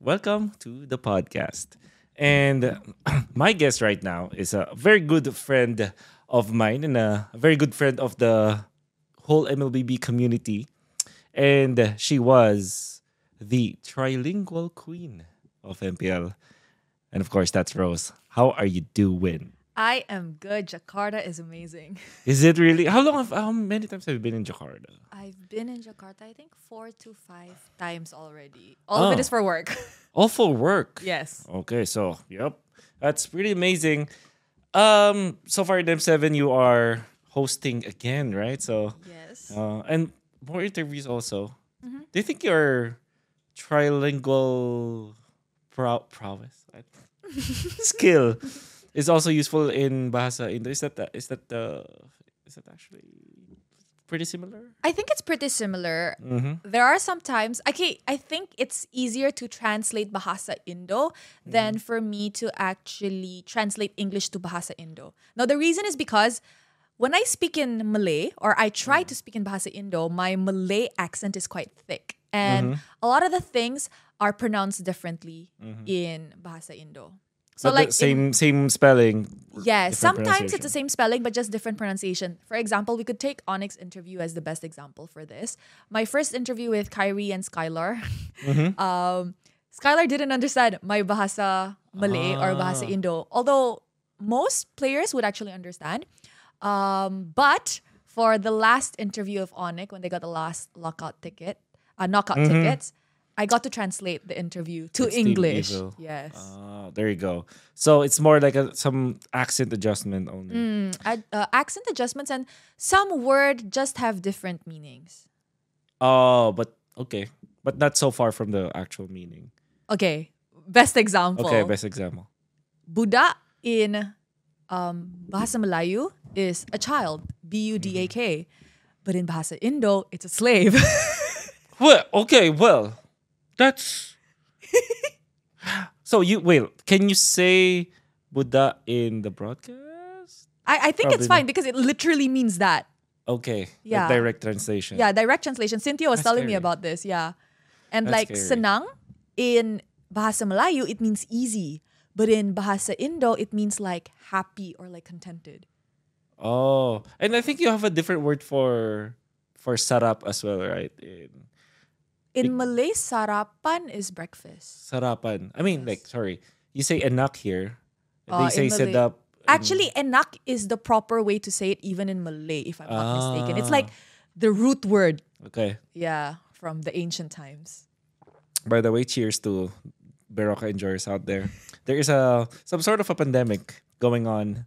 welcome to the podcast. And my guest right now is a very good friend of mine and a very good friend of the whole MLBB community. And she was the trilingual queen of MPL. And of course, that's Rose. How are you doing? I am good. Jakarta is amazing. Is it really? How long? Have, how many times have you been in Jakarta? I've been in Jakarta, I think four to five times already. All of it Oh. for work. All for work. yes. Okay, so yep, that's pretty amazing. Um, so far in M7, you are hosting again, right? So, Yes. uh, and more interviews also. Mm-hmm. Do you think your trilingual prow- prowess skill is also useful in Bahasa Indo? Is that the, is that the is that actually pretty similar? I think it's pretty similar. Mm-hmm. There are some times, okay, I think it's easier to translate Bahasa Indo mm-hmm. than for me to actually translate English to Bahasa Indo. Now, the reason is because when I speak in Malay or I try mm. to speak in Bahasa Indo, my Malay accent is quite thick. And mm-hmm. a lot of the things are pronounced differently mm-hmm. in Bahasa Indo. So, But like, the in- same same spelling. Yeah, sometimes it's the same spelling, but just different pronunciation. For example, we could take Onyx interview as the best example for this. My first interview with Kyrie and Skylar, Mm-hmm. um, Skylar didn't understand my Bahasa Malay or Bahasa Ah. Indo, although most players would actually understand. Um, but for the last interview of Onyx, when they got the last lockout ticket, uh, knockout tickets, I got to translate the interview to It's English. Yes. Ah, there you go. So it's more like a, some accent adjustment only. Mm, ad- uh, accent adjustments and some word just have different meanings. Oh, but okay, but not so far from the actual meaning. Okay, best example. Okay, best example. Budak in um, Bahasa Melayu is a child, B U D A K. But in Bahasa Indo, it's a slave. Well, okay, well, that's. so you wait. Can you say budak in the broadcast? I, I think Probably it's fine because it literally means that. Okay, like Yeah. direct translation. Yeah, direct translation. Cynthia was That's telling me about this. Yeah. And That's like scary. senang in Bahasa Melayu, it means easy. But in Bahasa Indo, it means like happy or like contented. Oh, and I think you have a different word for for sarap as well, right? In In Malay, sarapan is breakfast. sarapan. I mean, like, sorry, you say enak here. Oh, they say in Malay. sedap. in- Actually, enak is the proper way to say it even in Malay, if I'm not mistaken. It's Ah. like the root word, okay. yeah, from the ancient times. By the way, cheers to Berocca enjoyers out there. There is a some sort of a pandemic going on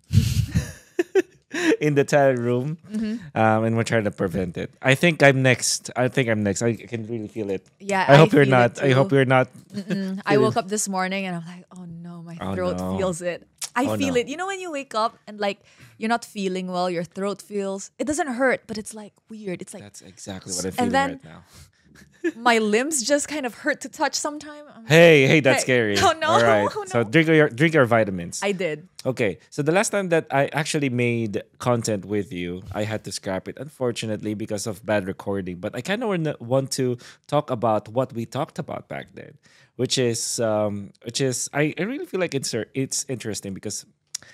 in the talent room, Mm-hmm. um, and we're trying to prevent it. I think I'm next. I think I'm next. I can really feel it. Yeah, I hope you're not. I hope you're not. I woke up this morning and I'm like, oh no, my Oh, throat no. feels it. I Oh, feel no. it. You know when you wake up and like you're not feeling well, your throat feels. It doesn't hurt, but it's like weird. It's like That's exactly what I'm And then- right now. My limbs just kind of hurt to touch sometime. Hey, hey, that's Hey. scary. Oh, no. All right. Oh, So drink your drink your vitamins. I did. Okay, so the last time that I actually made content with you, I had to scrap it, unfortunately, because of bad recording. But I kind of want to talk about what we talked about back then, which is, um, which is, I, I really feel like it's it's interesting because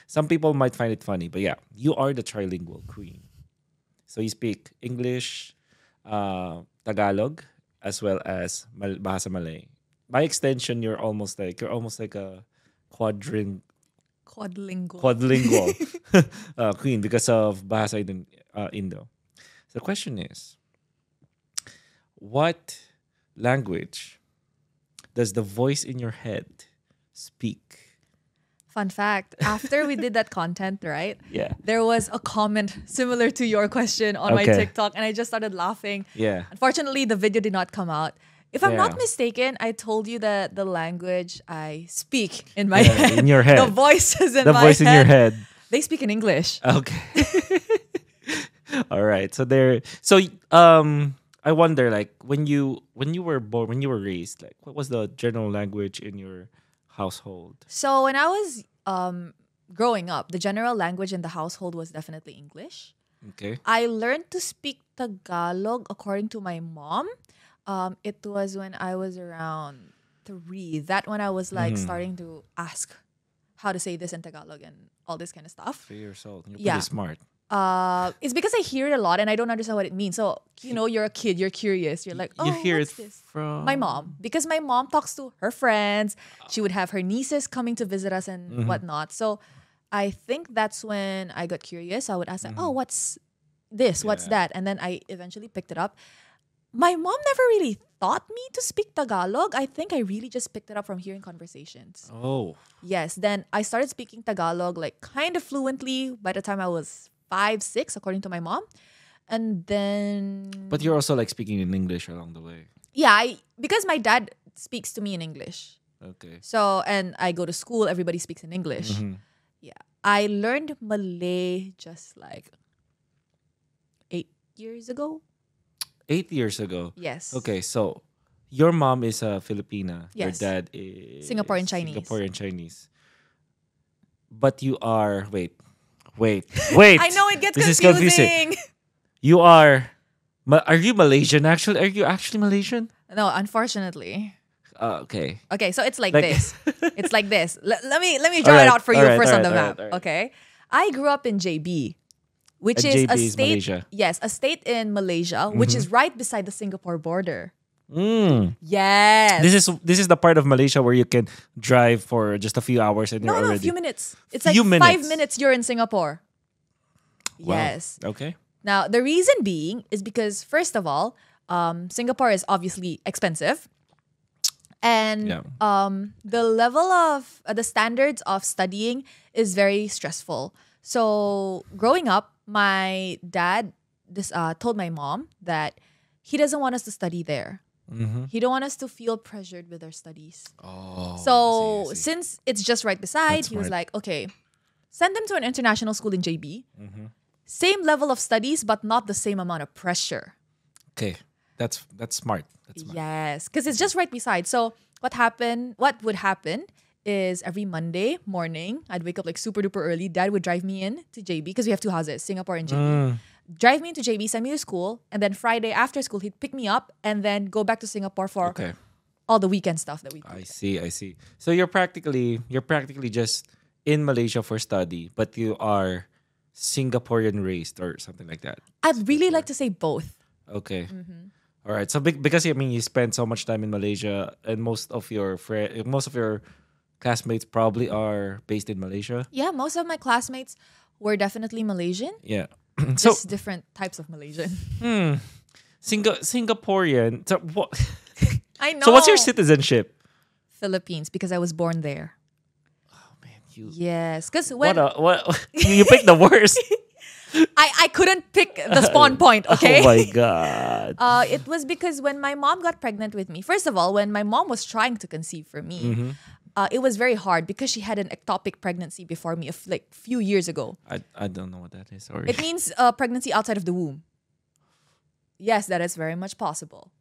some people might find it funny, but yeah, you are the trilingual queen. So you speak English, uh, Tagalog, as well as Mal- Bahasa Malay. By extension, you're almost like you're almost like a quadrin Quadlingual. quadlingual uh, queen because of Bahasa Indo. Uh, Indo. So the question is, what language does the voice in your head speak? Fun fact: After we did that content, right? Yeah. There was a comment similar to your question on my TikTok, and I just started laughing. Yeah. Unfortunately, the video did not come out. If I'm not mistaken, I told you that the language I speak in my Yeah, head, in your head. the head. voices in the my voice in your head. they speak in English. Okay. All right. So there. So um, I wonder, like, when you when you were born, when you were raised, like, what was the general language in your household? So when I was um, growing up, the general language in the household was definitely English. Okay. I learned to speak Tagalog according to my mom. Um, it was when I was around three. That when I was like Mm-hmm. starting to ask how to say this in Tagalog and all this kind of stuff. Three years old. You're Yeah. pretty smart. Uh, it's because I hear it a lot and I don't understand what it means. So you know, you're a kid, you're curious. You're like, oh, you hear it what's this? from my mom because my mom talks to her friends she would have her nieces coming to visit us and Mm-hmm. whatnot so i think that's when i got curious i would ask Mm-hmm. oh what's this what's Yeah. that and then i eventually picked it up my mom never really taught me to speak tagalog i think i really just picked it up from hearing conversations Oh. yes then i started speaking tagalog like kind of fluently by the time i was five six according to my mom and then But you're also like speaking in English along the way. yeah, I because my dad speaks to me in English. Okay. So and I go to school, everybody speaks in English. Mhm. Yeah. I learned Malay just like 8 years ago. Eight years ago. Yes. Okay, so your mom is a Filipina. Yes. Your dad is Singaporean Chinese. Singaporean Chinese. But you are wait, wait, wait. I know it gets This is confusing. You are. Are you Malaysian? Actually, are you actually Malaysian? no, unfortunately. Uh, okay. Okay, so it's like, Like- this. It's like this. L- let me let me draw it out for you alright, first on the map. Okay. I grew up in JB, which And is JB a state Malaysia. Yes, a state in Malaysia, which Mm-hmm. is right beside the Singapore border. Mm. Yes. This is this is the part of Malaysia where you can drive for just a few hours and No, you're no, a few minutes. It's like Few five minutes. minutes you're in Singapore. Wow. Yes. Okay. Now, the reason being is because, first of all, um, Singapore is obviously expensive. And Yeah. um, the level of uh, the standards of studying is very stressful. So, growing up, my dad this, uh, told my mom that he doesn't want us to study there. Mm-hmm. He don't want us to feel pressured with our studies. Oh. So I see, I see. since it's just right beside, That's he was smart. like, okay, send them to an international school in JB. Mm-hmm. Same level of studies, but not the same amount of pressure. okay, that's that's smart. That's smart. Yes, because it's just right beside. So what happened? What would happen is every Monday morning, I'd wake up like super duper early. Dad would drive me in to JB because we have two houses, Singapore and JB. Mm. Drive me into JB, send me to school, and then Friday after school, he'd pick me up and then go back to Singapore for Okay. all the weekend stuff that we do. I see, I see. So you're practically you're practically just in Malaysia for study, but you are Singaporean raised or something like that. I'd really like to say both. Okay. Mm-hmm. All right. So be- because I mean you spend so much time in Malaysia and most of your friend most of your classmates probably are based in Malaysia. Yeah, most of my classmates were definitely Malaysian. Yeah. so just different types of Malaysian. Singa- Singaporean. So what I know. So what's your citizenship? Philippines because I was born there. Oh Man, you Yes, because when what a, what you picked the worst. I, I couldn't pick the spawn point, okay? Oh my god. Uh, it was because when my mom got pregnant with me, first of all, when my mom was trying to conceive for me, Mm-hmm. Uh, it was very hard because she had an ectopic pregnancy before me, of like few years ago. I, I don't know what that is. Sorry. It means uh, pregnancy outside of the womb. Yes, that is very much possible.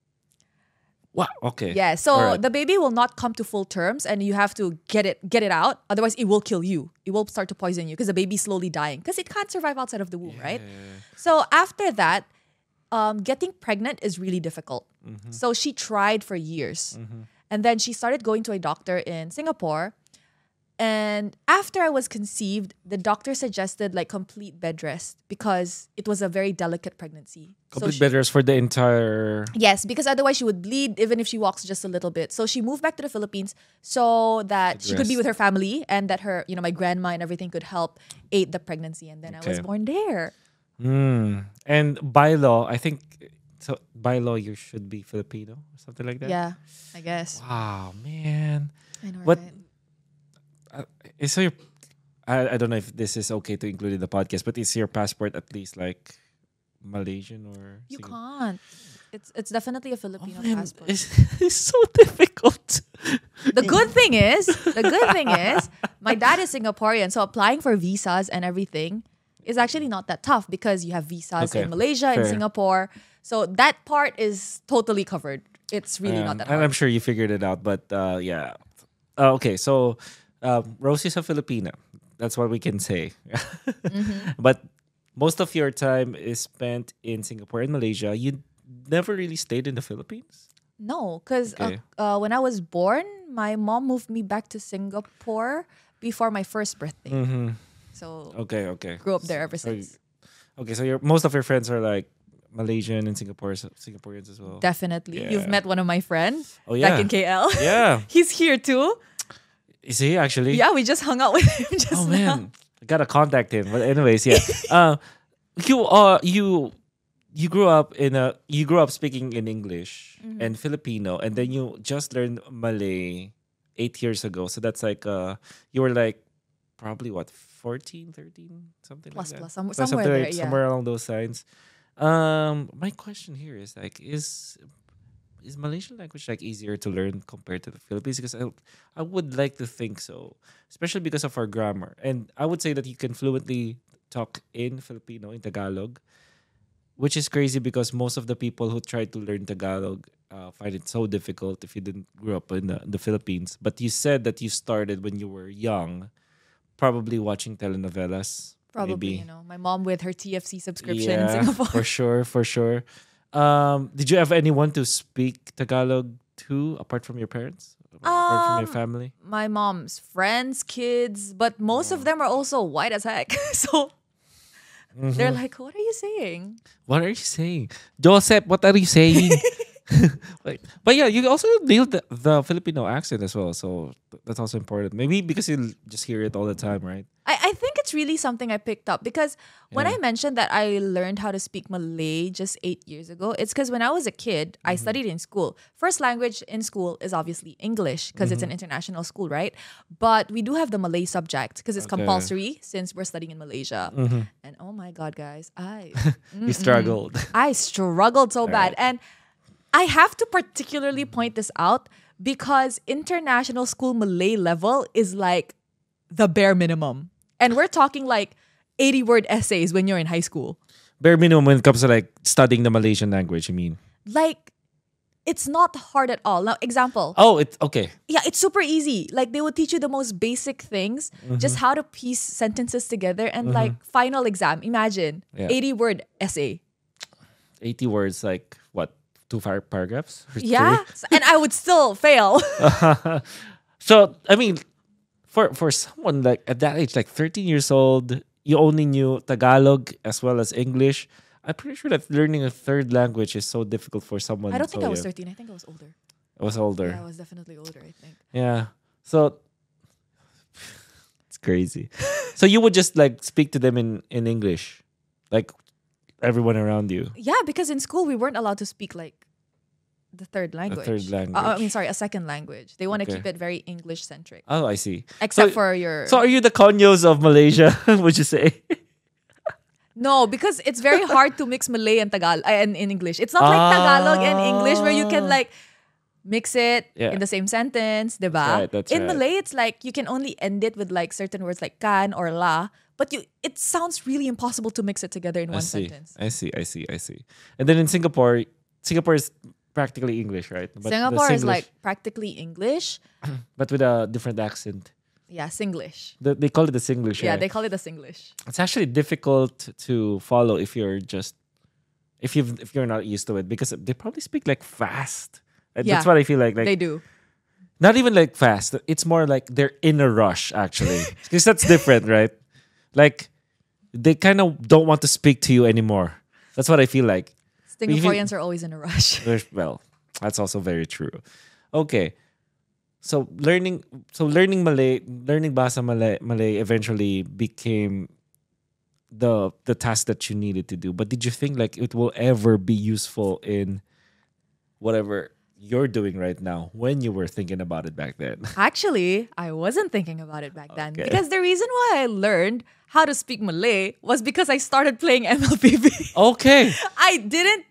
Wow. Okay. Yeah, so Alright. the baby will not come to full terms, and you have to get it get it out. Otherwise, it will kill you. It will start to poison you because the baby's slowly dying because it can't survive outside of the womb, right? So after that, um, getting pregnant is really difficult. Mm-hmm. So she tried for years, and then she started going to a doctor in Singapore. And after I was conceived, the doctor suggested like complete bed rest because it was a very delicate pregnancy. So Complete she- bed rest for the entire. Yes, because otherwise she would bleed even if she walks just a little bit. So she moved back to the Philippines so that she could be with her family and that her, you know, my grandma and everything could help aid the pregnancy. And then I was born there. Mm. And by law, I think so. By law, you should be Filipino or something like that. Yeah, I guess. Wow, man. I know, What- right? Uh, is your? I, I don't know if this is okay to include in the podcast, but is your passport at least like Malaysian or? You Singa- can't. It's it's definitely a Filipino Oh, Man, passport. it's, it's so difficult. The good thing is, the good thing is, my dad is Singaporean, so applying for visas and everything is actually not that tough because you have visas Okay, in Malaysia and fair. Singapore. So that part is totally covered. It's really not that and hard. I'm sure you figured it out, but uh, yeah. Uh, okay, so um, Rosie's a Filipina. That's what we can say. Mm-hmm. But most of your time is spent in Singapore and Malaysia. You never really stayed in the Philippines. No, because Okay. uh, uh, when I was born, my mom moved me back to Singapore before my first birthday. Mm-hmm. So Okay, okay. grew up there ever So since. Okay, so your most of your friends are like Malaysian and Singapore Singaporeans as well. Definitely. Yeah. You've met one of my friends Oh yeah. back in KL. yeah. He's here too. Is he actually? Yeah, we just hung out with him just Oh now. man, I gotta contact him. But anyways, yeah. uh, you uh you you grew up in a you grew up speaking in English Mm-hmm. and Filipino, and then you just learned Malay eight years ago. So that's like uh you were like probably what 14, 13, something Plus, like that. plus, some, So somewhere there. like- Yeah. somewhere along those lines. Um, my question here is like, is is Malaysian language like easier to learn compared to the Philippines? Because I I would like to think so, especially because of our grammar. And I would say that you can fluently talk in Filipino in Tagalog, which is crazy because most of the people who try to learn Tagalog uh, find it so difficult if you didn't grow up in the, the Philippines. But you said that you started when you were young, probably watching telenovelas. Probably, maybe. you know, my mom with her TFC subscription in Yeah, Singapore. For sure, for sure. Um, did you have anyone to speak Tagalog to apart from your parents? Apart from your Um, family? my mom's friends, kids, but most of them are also white as heck. so they're Mm-hmm. like, what are you saying? What are you saying? Joseph, what are you saying? like, but yeah, you also nailed the, the Filipino accent as well. So that's also important. Maybe because you just hear it all the time, right? I, I think it's really something I picked up because when I mentioned that I learned how to speak Malay just eight years ago, it's because when I was a kid, Mm-hmm. I studied in school. First language in school is obviously English because it's an Mm-hmm. international school, right? But we do have the Malay subject because it's Okay. Mm-hmm. compulsory since we're studying in Malaysia. And oh my God, guys, I You struggled. I struggled so bad. right. And I have to particularly point this out because international school Malay level is like the bare minimum. And we're talking like 80 word essays when you're in high school. Bare minimum when it comes to like studying the Malaysian language, you mean? Like, it's not hard at all. Now, example. Oh, it's okay. Yeah, it's super easy. Like, they will teach you the most basic things, Mm-hmm. just how to piece sentences together. And like, final exam, imagine Yeah. 80 word essay. 80 words, like two paragraphs? Yeah. and I would still fail. So I mean, for for someone like at that age, like 13 years old, you only knew Tagalog as well as English. I'm pretty sure that learning a third language is so difficult for someone. I don't think so I was 13. I think I was older. I was older. Yeah, I was definitely older, I think. Yeah. So it's crazy. so you would just like speak to them in in English, like everyone around you. Yeah, because in school we weren't allowed to speak like the third language. third Uh, I language. mean, sorry, a second language. They want to Okay. keep it very English centric. Oh, I see. Except So- for your So are you the conyos of Malaysia? would you say? no, because it's very hard to mix Malay and Tagalog uh, and in English. It's not like Tagalog and English where you can Ah. like mix it Yeah. in the same sentence, diba? right, that's in right. Malay, it's like you can only end it with like certain words like kan or la, but you it sounds really impossible to mix it together in I one see. sentence. I see. I see. I see. And then in Singapore, Singapore is practically English, right? But Singapore is like practically English. but with a different accent. Yeah, Singlish. The, they call it the Singlish. Yeah, right? they call it the Singlish. it's actually difficult to follow if you're just if you if you're not used to it because they probably speak like fast. Uh, Yeah, That's what I feel like. Like they do. not even like fast. It's more like they're in a rush actually, because that's different, right? Like they kind of don't want to speak to you anymore. That's what I feel like. Singaporeans are always in a rush. Well, that's also very true. Okay. So learning so learning Malay learning Bahasa Malay Malay eventually became the the task that you needed to do. But did you think like it will ever be useful in whatever you're doing right now when you were thinking about it back then? Actually, I wasn't thinking about it back then Okay. because the reason why I learned how to speak Malay was because I started playing MLBB. okay. I didn't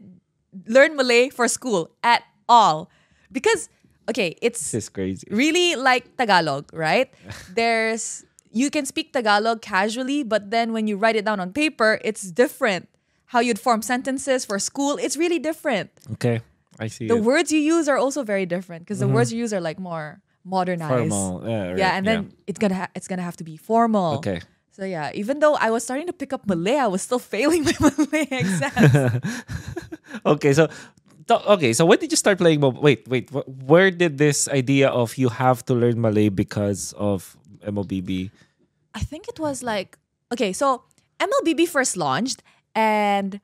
learn Malay for school at all because okay, it's This is crazy. really like Tagalog, right? There's you can speak Tagalog casually, but then when you write it down on paper, it's different. How you'd form sentences for school, it's really different. Okay. I see. The it. words you use are also very different because the mm-hmm. words you use are like more modernized. formal. Yeah, right, Yeah, and then it's gonna ha- it's gonna have to be formal. Okay. So yeah, even though I was starting to pick up Malay, I was still failing my Malay exams. okay, so okay, so when did you start playing mobile? Wait, wait. wh- Where did this idea of you have to learn Malay because of MLBB? I think it was like okay, so MLBB first launched, and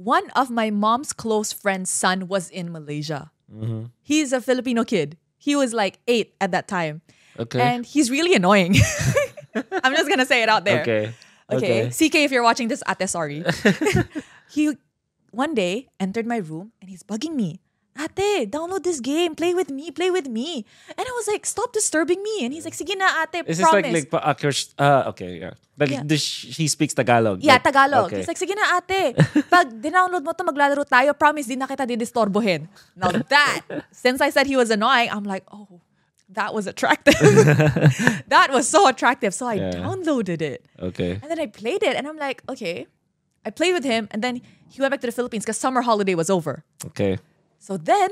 one of my mom's close friends' son was in Malaysia. Mm-hmm. He's a Filipino kid. He was like eight at that time, Okay. and he's really annoying. I'm just gonna say it out there. okay. Okay. CK, if you're watching this, ate, sorry. he one day entered my room and he's bugging me. Ate, download this game. Play with me. Play with me. And I was like, stop disturbing me. And he's like, sige na, ate, Is this promise. like like pa- uh, uh, okay, yeah. Like Yeah. this, he speaks Tagalog. yeah, like- Tagalog. Okay. He's like, sige na, ate. Pag dinownload mo to, maglalaro tayo. Promise, di na kita didistorbohin. Now that, since I said he was annoying, I'm like, oh, that was attractive. that was so attractive. So I Yeah. downloaded it. okay. And then I played it and I'm like, okay. I played with him and then he went back to the Philippines because summer holiday was over. Okay. So then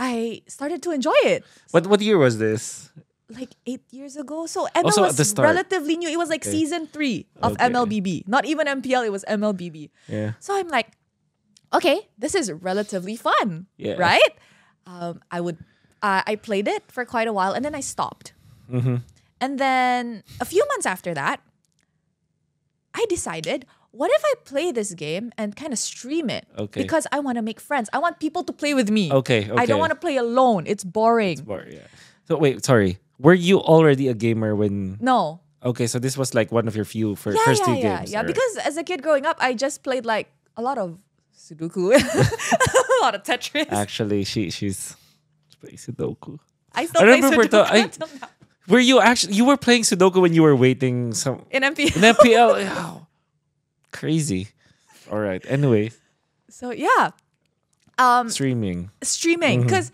I started to enjoy it. What what year was this? Like eight years ago. So ML Also was relatively new. It was like season three of Okay. MLBB. Not even MPL, it was MLBB. Yeah. So I'm like, okay, this is relatively fun. Yeah. Right? Um, I would uh, I played it for quite a while and then I stopped. Mm-hmm. And then a few months after that, I decided, what if I play this game and kind of stream it? Okay. Because I want to make friends. I want people to play with me. Okay, okay. I don't want to play alone. It's boring. Or, yeah. So wait, sorry. Were you already a gamer when? no. Okay, so this was like one of your few fir- Yeah, first yeah, two yeah. games. Yeah, alright. because as a kid growing up, I just played like a lot of Sudoku, a lot of Tetris. actually, she she's playing Sudoku. I still I play remember Sudoku the- I- until now. Were you actually you were playing Sudoku when you were waiting some in MP. in FPL? Crazy. All right. Anyway, so yeah, um, streaming. streaming Mm-hmm. because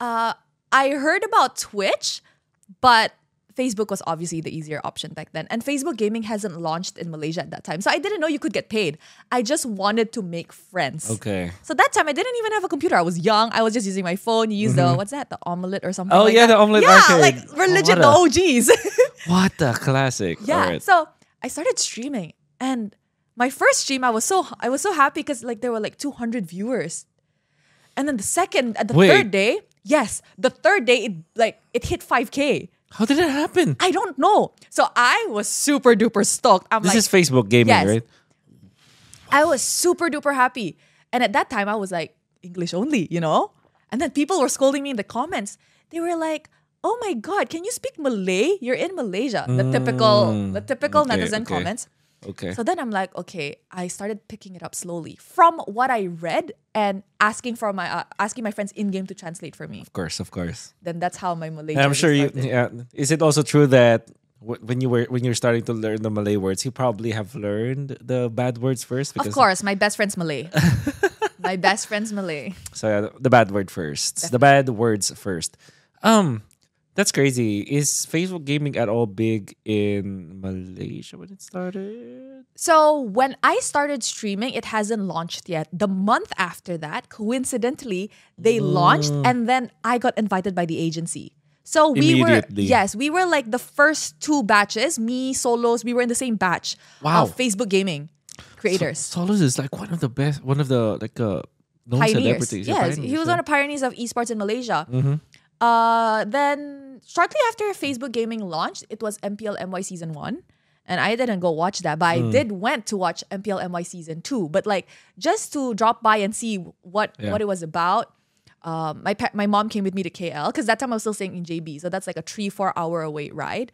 uh, I heard about Twitch, but Facebook was obviously the easier option back then. And Facebook gaming hasn't launched in Malaysia at that time. So I didn't know you could get paid. I just wanted to make friends. Okay. So that time I didn't even have a computer. I was young. I was just using my phone. You use the what's that? The omelet or something. Mm-hmm. Oh, like yeah, that. the Omlet Yeah, Arcade. like we're Oh, legit the OGs. What a classic. yeah. Right. So I started streaming, and my first stream I was so I was so happy because like there were like 200 viewers, and then the second at the Wait. third day, yes, the third day it like it hit 5k. How did that happen? I don't know. So I was super duper stoked. I'm This like, is Facebook gaming, Yes. right? I was super duper happy. And at that time, I was like, English only, you know? And then people were scolding me in the comments. They were like, oh my God, can you speak Malay? You're in Malaysia. The typical, the typical Mm, okay, netizen okay. comments. Okay. So then I'm like, okay, I started picking it up slowly from what I read and asking for my uh, asking my friends in game to translate for me. of course, of course. Then that's how my Malay. And I'm sure you. Yeah. Is it also true that when you were when you're starting to learn the Malay words, you probably have learned the bad words first? Of course, my best friend's Malay. my best friend's Malay. So yeah, the bad word first. The bad words first. Um, that's crazy. Is Facebook gaming at all big in Malaysia when it started? So when I started streaming, it hasn't launched yet. The month after that, coincidentally, they launched Mm. and then I got invited by the agency. So we were yes, we were like the first two batches, me, solos, we were in the same batch Wow. of Facebook gaming creators. Solos is like one of the best, one of the like uh, known pioneers. celebrities. Yes, he was yeah. one of the pioneers of esports in Malaysia. Mm-hmm. Uh, then shortly after Facebook gaming launched, it was MPL MY season one, and I didn't go watch that, but Hmm. I did went to watch MPL MY season two. But like just to drop by and see what Yeah. what it was about. Um, my pa- my mom came with me to KL because that time I was still staying in JB, so that's like a three four hour away ride.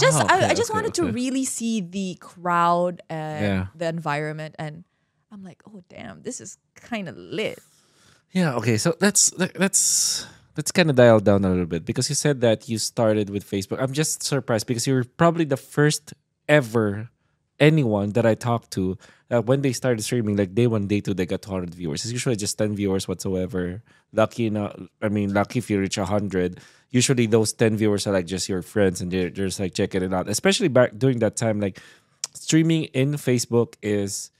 Just Ah, I, okay, I just okay, wanted to really see the crowd and Yeah. the environment, and I'm like, oh damn, this is kind of lit. Yeah. Okay. So let's let- let's let's kind of dial down a little bit because you said that you started with Facebook. I'm just surprised because you're probably the first ever anyone that I talked to that when they started streaming, like day one, day two, they got 200 viewers. It's usually just 10 viewers whatsoever. Lucky not, I mean, lucky if you reach 100. Usually those 10 viewers are like just your friends and they're, they're just like checking it out. Especially back during that time, like streaming in Facebook is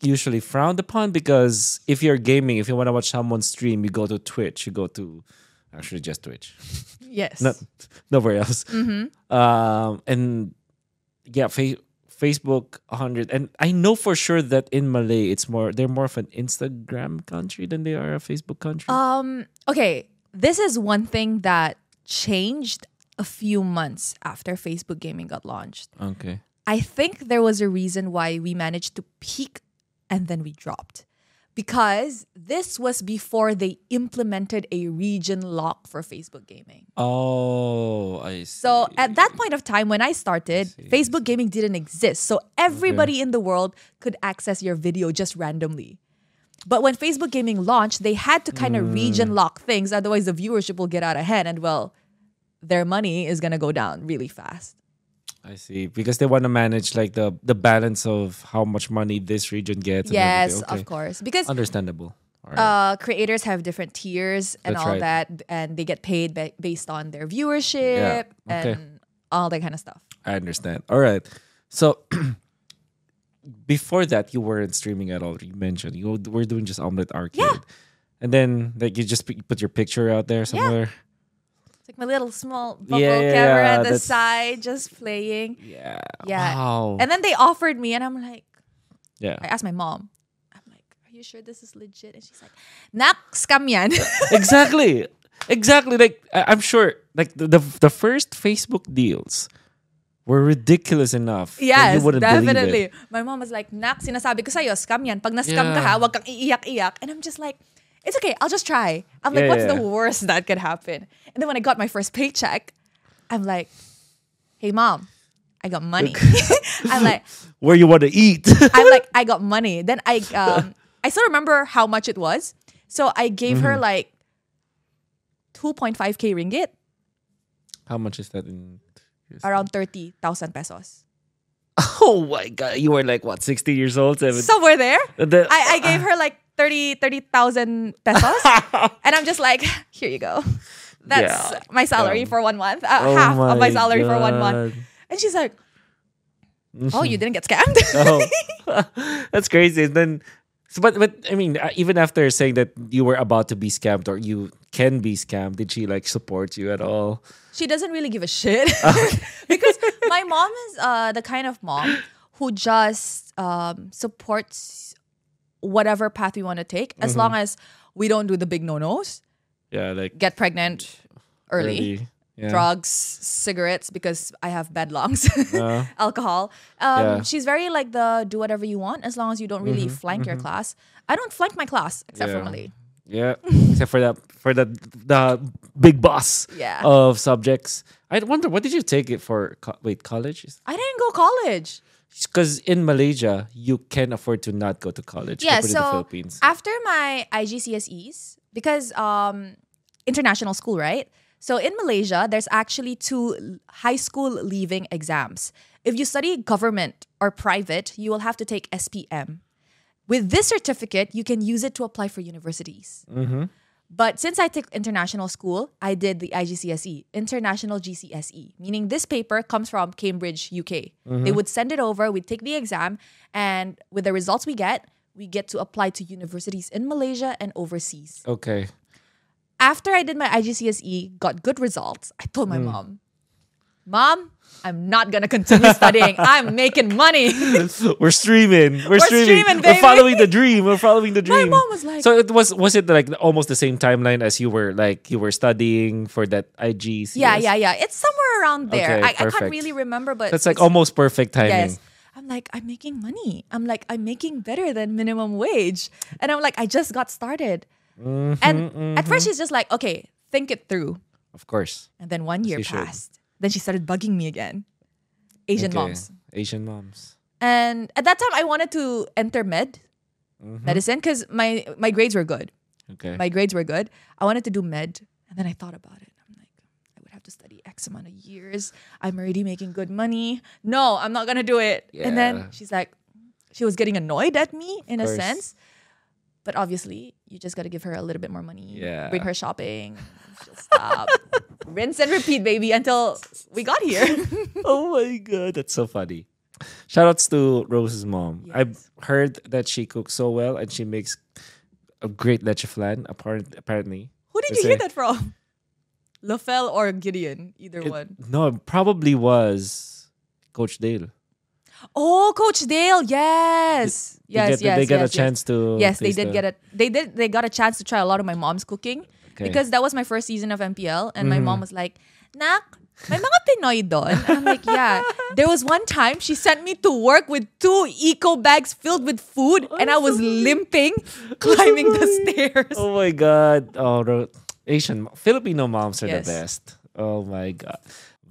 usually frowned upon because if you're gaming, if you want to watch someone stream, you go to Twitch, you go to actually just Twitch, Yes. not nowhere else. Um, and yeah, fa- Facebook 100 and I know for sure that in Malay it's more they're more of an Instagram country than they are a Facebook country. Um, okay, this is one thing that changed a few months after Facebook gaming got launched. okay. I think there was a reason why we managed to peak and then we dropped. Because this was before they implemented a region lock for Facebook gaming. Oh, I see. So at that point of time when I started, I Facebook gaming didn't exist. So everybody in the world could access your video just randomly. But when Facebook gaming launched, they had to kind of hmm. region lock things, otherwise the viewership will get out of hand and well, their money is gonna go down really fast. I see because they want to manage like the the balance of how much money this region gets. Yes. Okay. of course. Because Understandable. Right. uh, creators have different tiers and That's all right. that, and they get paid ba- based on their viewership okay. and all that kind of stuff. I understand. All right. So before that, you weren't streaming at all. You mentioned you were doing just Omlet Arcade. Yeah. And then like you just put put your picture out there somewhere. It's like my little small bubble Yeah, yeah, camera yeah, at the that's- side, just playing. Yeah. Yeah. Wow. And then they offered me, and I'm like, yeah. I asked my mom, I'm like, are you sure this is legit? And she's like, nak, scam yan. exactly. Exactly. Like I- I'm sure like the, the the first Facebook deals were ridiculous enough. yes, you wouldn't believe definitely. it. My mom was like, nak, sinasabi ko sa'yo, scam yan. Pag na-scam ka ha, wag kang iiyak-iyak. And I'm just like, it's okay, I'll just try. I'm like, Yeah, what's yeah. the worst that could happen? And then when I got my first paycheck, I'm like, hey mom, I got money. I'm like, Where you want to eat. I'm like, I got money. Then I um I still remember how much it was. So I gave her Mm-hmm. like 2.5k ringgit, How much is that in around 30,000 pesos. Oh my god. You were like what, 60 years old? Seven- Somewhere there. The- I, I gave her like 30 30,000 pesos. and I'm just like, here you go. That's Yeah. my salary Um, for one month. Uh, Oh half of my salary for one month. And she's like, oh, you didn't get scammed? oh, that's crazy. And then, so, but but I mean, uh, even after saying that you were about to be scammed or you can be scammed, did she like support you at all? she doesn't really give a shit because my mom is uh, the kind of mom who just um, supports whatever path we want to take as long as we don't do the big no-nos Yeah, like get pregnant early, Yeah. drugs cigarettes because i have bad lungs Uh, alcohol um, Yeah. she's very like the do whatever you want as long as you don't really flank your class i don't flank my class except for Yeah. malay yeah, except for that for the the big boss Yeah. of subjects. I wonder what did you take it for? Co- wait, college? i didn't go college Because in Malaysia you can afford to not go to college. Yeah, so the Philippines. after my IGCSEs, because um, international school, right? So in Malaysia, there's actually two high school leaving exams. If you study government or private, you will have to take SPM. With this certificate, you can use it to apply for universities. But since I took international school, I did the IGCSE, International GCSE, meaning this paper comes from Cambridge, UK. They mm-hmm. would send it over, we'd take the exam, and with the results we get, we get to apply to universities in Malaysia and overseas. okay. After I did my IGCSE, got good results, I told my mm. mom, Mom, I'm not gonna continue studying. I'm making money. We're streaming. We're, streaming. streaming, We're following the dream. We're following the dream. My mom was like- so it was was it like almost the same timeline as you were like you were studying for that IG? yeah, yeah, yeah. It's somewhere around there. Okay, I, I can't really remember, but That's like almost perfect timing. Yes. I'm like, I'm making money. I'm like, I'm making better than minimum wage. And I'm like, I just got started. Mm-hmm, and at first she's just like, okay, think it through. Of course. And then one year passed. should. Then she started bugging me again. Asian Okay. moms. Asian moms. And at that time I wanted to enter med, Mm-hmm. medicine, because my my grades were good. Okay. My grades were good. I wanted to do med. And then I thought about it. I'm like, I would have to study X amount of years. I'm already making good money. No, I'm not gonna do it. And then she's like, she was getting annoyed at me in a sense. But obviously, you just gotta give her a little bit more money. Yeah. Bring her shopping. She'll stop. Rinse and repeat, baby, until we got here. oh my god, that's so funny. Shout outs to Rose's mom. I've heard that she cooks so well and she makes a great leche flan. Apparent, apparently, Who did They you hear that from? LaFell or Gideon? Either It- one. no, it probably was Coach Dale. Oh, Coach Dale, yes, yes, they get, yes. they get yes, a chance to. Yes, they did the- get a they did they got a chance to try a lot of my mom's cooking Okay. because that was my first season of MPL, and my Mm-hmm. mom was like, "Nak, may mga Pinoy doon." And I'm like, "Yeah." There was one time she sent me to work with two eco bags filled with food, and I was limping climbing the stairs. Oh my god! Oh, Asian Filipino moms are Yes. the best. Oh my god!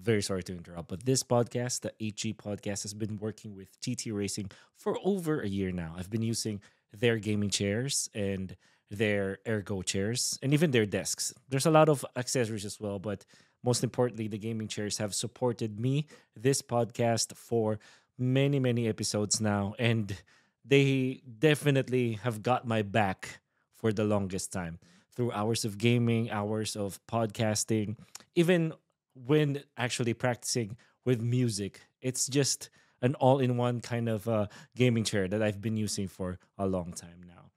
Very sorry to interrupt, but this podcast, the HG podcast, has been working with TT Racing for over a year now. I've been using their gaming chairs and their ergo chairs and even their desks. There's a lot of accessories as well, but most importantly, the gaming chairs have supported me, this podcast, for many, many episodes now. And they definitely have got my back for the longest time through hours of gaming, hours of podcasting, even when actually practicing with music. It's just an all in one kind of uh, gaming chair that I've been using for a long time now.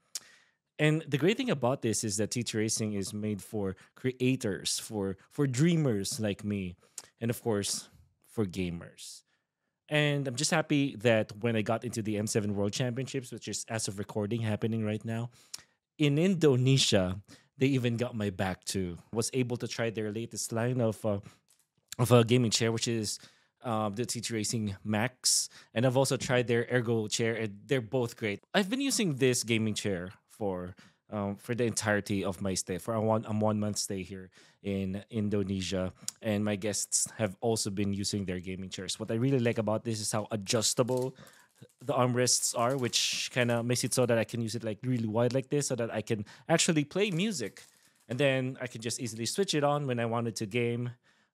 And the great thing about this is that TT Racing is made for creators, for for dreamers like me, and of course, for gamers. And I'm just happy that when I got into the M7 World Championships, which is as of recording happening right now, in Indonesia, they even got my back too. Was able to try their latest line of uh, of a gaming chair, which is um, the TT Racing Max, and I've also tried their Ergo chair, and they're both great. I've been using this gaming chair for um, for the entirety of my stay for a one a one month stay here in Indonesia, and my guests have also been using their gaming chairs. What I really like about this is how adjustable the armrests are, which kind of makes it so that I can use it like really wide like this, so that I can actually play music, and then I can just easily switch it on when I wanted to game,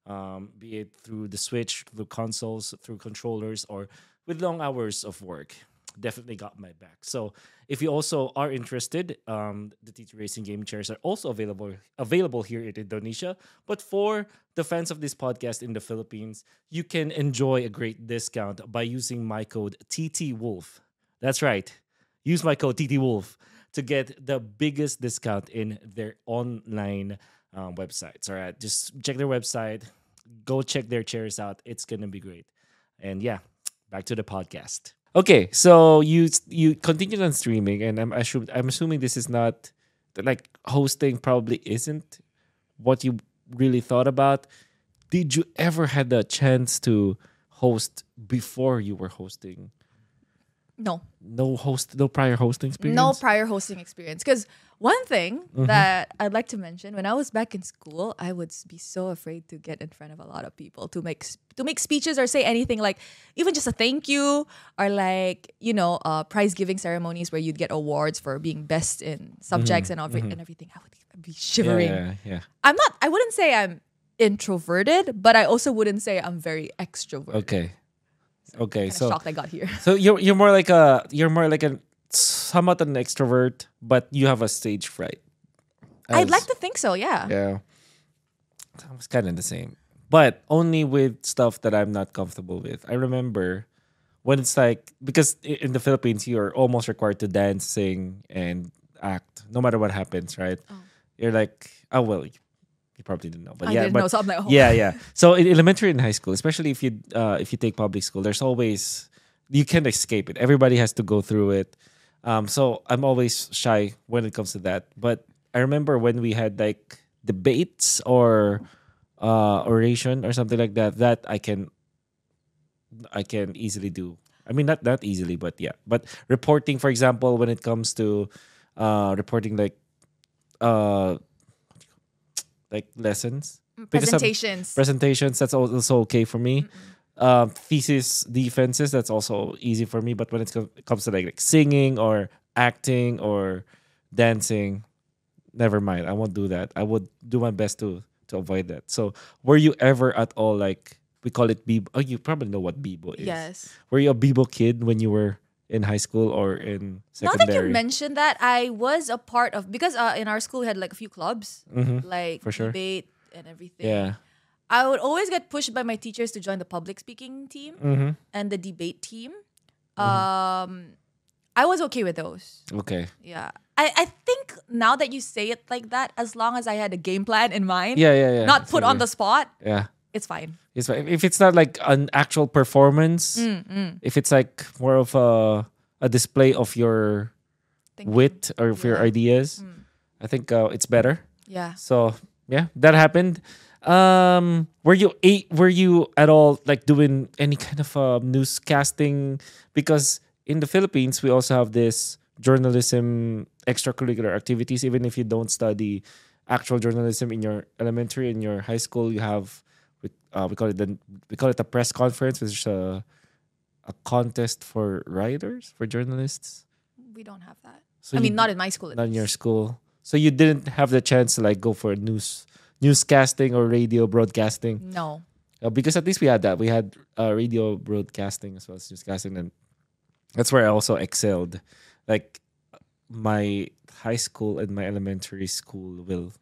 um, be it through the Switch, through consoles, through controllers, or with long hours of work. Definitely got my back. So if you also are interested, um, the TT Racing gaming chairs are also available available here in Indonesia. But for the fans of this podcast in the Philippines, you can enjoy a great discount by using my code TT Wolf. That's right. Use my code TT Wolf to get the biggest discount in their online um, websites. All right, just check their website. Go check their chairs out. It's gonna be great. And yeah, back to the podcast. Okay, so you you continued on streaming, and I'm assume, I'm assuming this is not like hosting. Probably isn't what you really thought about. Did you ever had the chance to host before you were hosting? No, No host, no prior hosting experience. no prior hosting experience. Because one thing Mm-hmm. that I'd like to mention, when I was back in school, I would be so afraid to get in front of a lot of people to make to make speeches or say anything like even just a thank you or like you know uh, prize giving ceremonies where you'd get awards for being best in subjects and, every, and everything. I would be Mm-hmm. yeah, shivering. yeah, yeah. I'm not. I wouldn't say I'm introverted, but I also wouldn't say I'm very extroverted. Okay, okay. So shocked I got here. So you're you're more like a you're more like a somewhat an extrovert, but you have a stage fright. I'd like to think so. Yeah. Yeah, it's kind of the same, but only with stuff that I'm not comfortable with. I remember when it's like because in the Philippines you're almost required to dance, sing, and act no matter what happens, right? Oh. You're like, oh well, you, probably didn't know, but I yeah, but know. So like, oh. yeah, yeah. So in elementary and high school, especially if you uh, if you take public school, there's always you can't escape it. Everybody has to go through it. Um, so I'm always shy when it comes to that. But I remember when we had like debates or uh, oration or something like that. That I can I can easily do. I mean, not not easily, but yeah. But reporting, for example, when it comes to uh, reporting like uh, like lessons. Some- presentations. presentations that's also okay for me. Um thesis defenses that's also easy for me. But when it co- comes to like, like singing or acting or dancing never mind. I won't do that. I would do my best to to avoid that. So were you ever at all like we call it bibo oh you probably know what bibo is. Yes. were you a bibo kid when you were in high school or in Now that you mentioned that, I was a part of because uh, in our school we had like a few clubs, Mhm, like for sure. debate and everything. yeah I would always get pushed by my teachers to join the public speaking team mm-hmm. and the debate team. Um, I was okay with those. okay Yeah, I, I think now that you say it like that, as long as I had a game plan in mind, yeah yeah yeah not put on the spot, yeah it's fine. It's fine. if it's not like an actual performance, Mm, if it's like more of a a display of your Thank you. wit or of your ideas, Mm. I think uh, it's better. Yeah. So yeah, that happened. Um, were you eight? Were you at all like doing any kind of uh, newscasting? Because in the Philippines, we also have this journalism extracurricular activities. Even if you don't study actual journalism in your elementary in your high school, you have uh, we call it the we call it a press conference, which is a a contest for writers for journalists. We don't have that. So I mean, not in my school. not in your school. So you didn't have the chance to like go for news newscasting or radio broadcasting No. uh, because at least we had that. We had uh, radio broadcasting as well as newscasting, and that's where I also excelled. Like my high school and my elementary school will.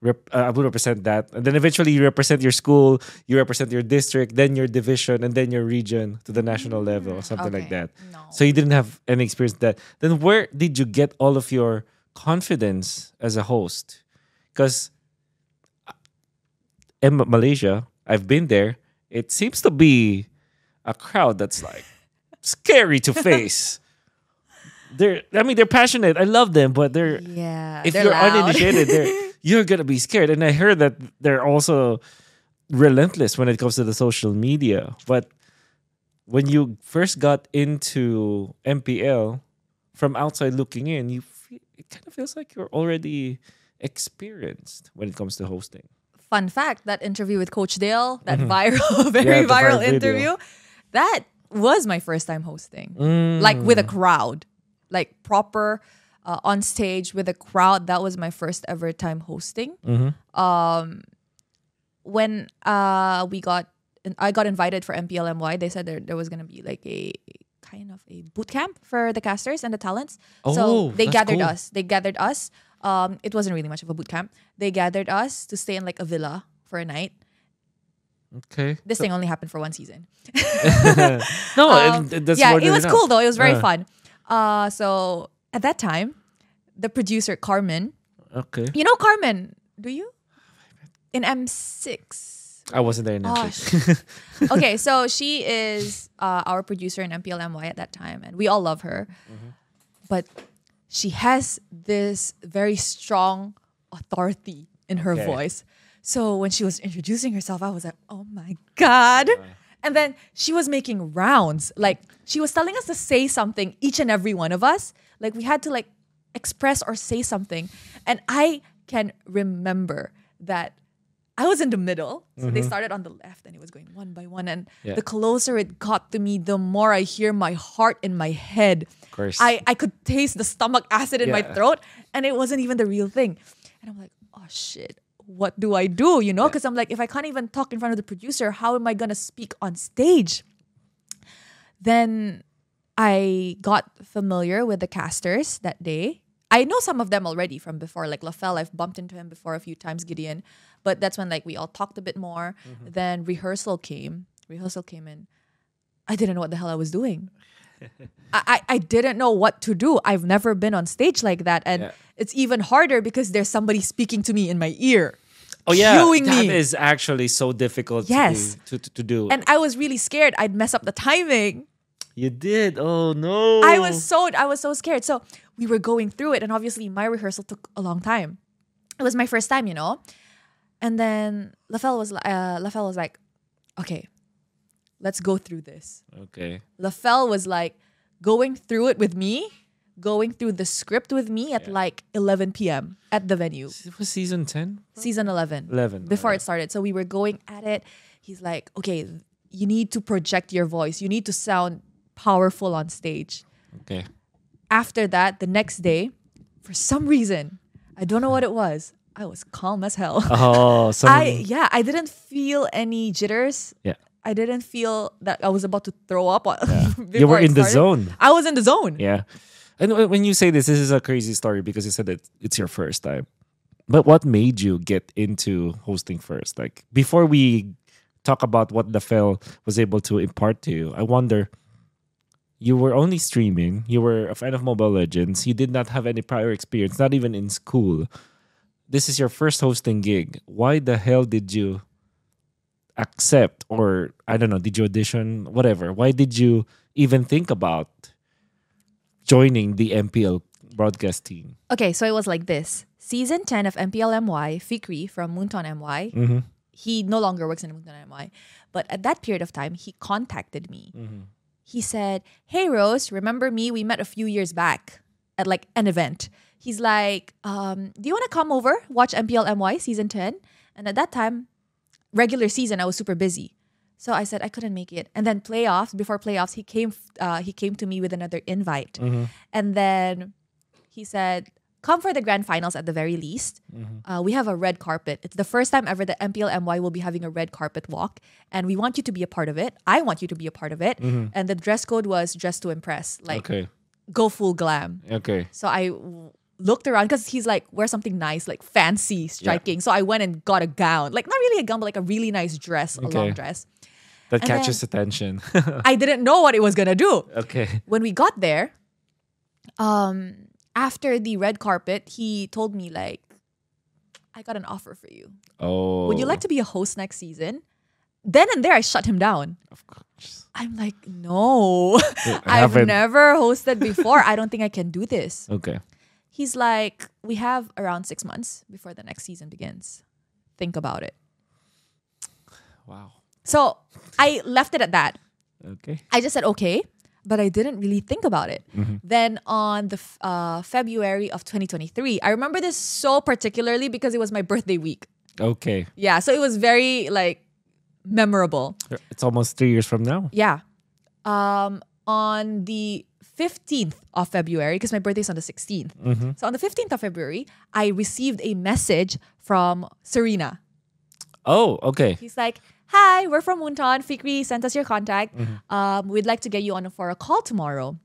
Rep- uh, I will represent that, and then eventually you represent your school, you represent your district, then your division, and then your region to the national level, something like that. No. So you didn't have any experience that. Then where did you get all of your confidence as a host? Because in Malaysia, I've been there. It seems to be a crowd that's like scary to face. They're, I mean, they're passionate. I love them, but they're yeah. if they're you're loud. uninitiated, they're, you're gonna be scared. And I heard that they're also relentless when it comes to the social media. But when you first got into MPL, from outside looking in, you feel, it kind of feels like you're already experienced when it comes to hosting. Fun fact: that interview with Coach Dale, that viral, very Mm-hmm. Yeah, viral interview, that was my first time hosting. Mm. Like with a crowd, like proper uh, on stage with a crowd. That was my first ever time hosting. Mhm. Um, when uh we got, I got invited for MPLMY. They said there there was gonna be like a kind of a boot camp for the casters and the talents. Oh, so they gathered cool. us. They gathered us. Um, it wasn't really much of a boot camp. They gathered us to stay in like a villa for a night. Okay. This thing only happened for one season. no, Um, it- that's yeah, it was enough. cool though. It was very Uh. fun. Uh, so at that time, the producer Carmen, Okay. you know Carmen, do you? In M6. I wasn't there in Oh, M6. okay, so she is uh, our producer in MPLMY at that time, and we all love her. Mm-hmm. But she has this very strong authority in her Okay. voice. So when she was introducing herself, I was like, oh my God. And then she was making rounds. Like she was telling us to say something, each and every one of us. Like we had to like express or say something. And I can remember that I was in the middle. So they mm-hmm. started on the left and it was going one by one. And Yeah. the closer it got to me, the more I hear my heart in my head. Of course. I, I could taste the stomach acid in my throat and it wasn't even the real thing. And I'm like, oh shit, what do I do? You know, because I'm like, if I can't even talk in front of the producer, how am I going to speak on stage? Then I got familiar with the casters that day. I know some of them already from before, like LaFell. I've bumped into him before a few times, Gideon. But that's when like we all talked a bit more. Mm-hmm. Then rehearsal came. Rehearsal came in. I didn't know what the hell I was doing. I, I I didn't know what to do. I've never been on stage like that. And Yeah. it's even harder because there's somebody speaking to me in my ear. oh yeah, cueing that me. is actually so difficult Yes. to, do, to, to do. And I was really scared I'd mess up the timing. You did. Oh no. I was so I was so scared. So we were going through it, and obviously my rehearsal took a long time. It was my first time, you know. And then LaFell was uh, LaFell was like, "Okay, let's go through this." Okay. LaFell was like going through it with me, going through the script with me at like 11 p.m. at the venue, It was season 10? season 11. 11. before it started. So we were going at it. He's like, okay, you need to project your voice. You need to sound powerful on stage. Okay. After that, the next day, for some reason, I don't know what it was. I was calm as hell. Oh, so I yeah, I didn't feel any jitters. yeah. I didn't feel that I was about to throw up. You were in the zone. I was in the zone. Yeah. And when you say this, this is a crazy story because you said that it's your first time. But what made you get into hosting first? Like before we talk about what the Fell was able to impart to you, I wonder you were only streaming, you were a fan of Mobile Legends, you did not have any prior experience, not even in school. This is your first hosting gig. Why the hell did you accept or I don't know, did you audition whatever? Why did you even think about joining the MPL broadcast team? Okay, so it was like this. Season 10 of MPLMY, Fikri from Moonton MY, Mm-hmm. he no longer works in Moonton MY. But at that period of time, he contacted me. He said, Hey Rose, remember me? We met a few years back at like an event. He's like, um, Do you want to come over, watch MPLMY season 10? And at that time, regular season, I was super busy. So I said I couldn't make it. And then playoffs, before playoffs, he came uh, he came to me with another invite. And then he said, Come for the grand finals at the very least. Uh, we have a red carpet. It's the first time ever that MPLMY will be having a red carpet walk. And we want you to be a part of it. I want you to be a part of it. And the dress code was dress to impress. Like, Okay. go full glam. Okay. So I w- looked around because he's like, wear something nice, like fancy, striking. So I went and got a gown. Like, not really a gown, but like a really nice dress, a long dress. That And catches attention. I didn't know what it was going to do. okay. when we got there, um, after the red carpet, he told me like, "I got an offer for you. Oh. Would you like oh. to be a host next season?" Then and there, I shut him down. Of course. I'm like, "No, I've never hosted before. I don't think I can do this." Okay. He's like, "We have around six months before the next season begins. Think about it." Wow. So I left it at that. Okay. I just said okay, but I didn't really think about it. Then on the uh, February of 2023, I remember this so particularly because it was my birthday week. Okay. Yeah, so it was very like memorable. It's almost three years from now. Yeah. Um, on the 15th of February, because my birthday is on the 16th. So on the 15th of February, I received a message from Serena. Oh, okay. He's like, Hi, we're from Moonton. Fikri sent us your contact. Um, we'd like to get you on for a call tomorrow.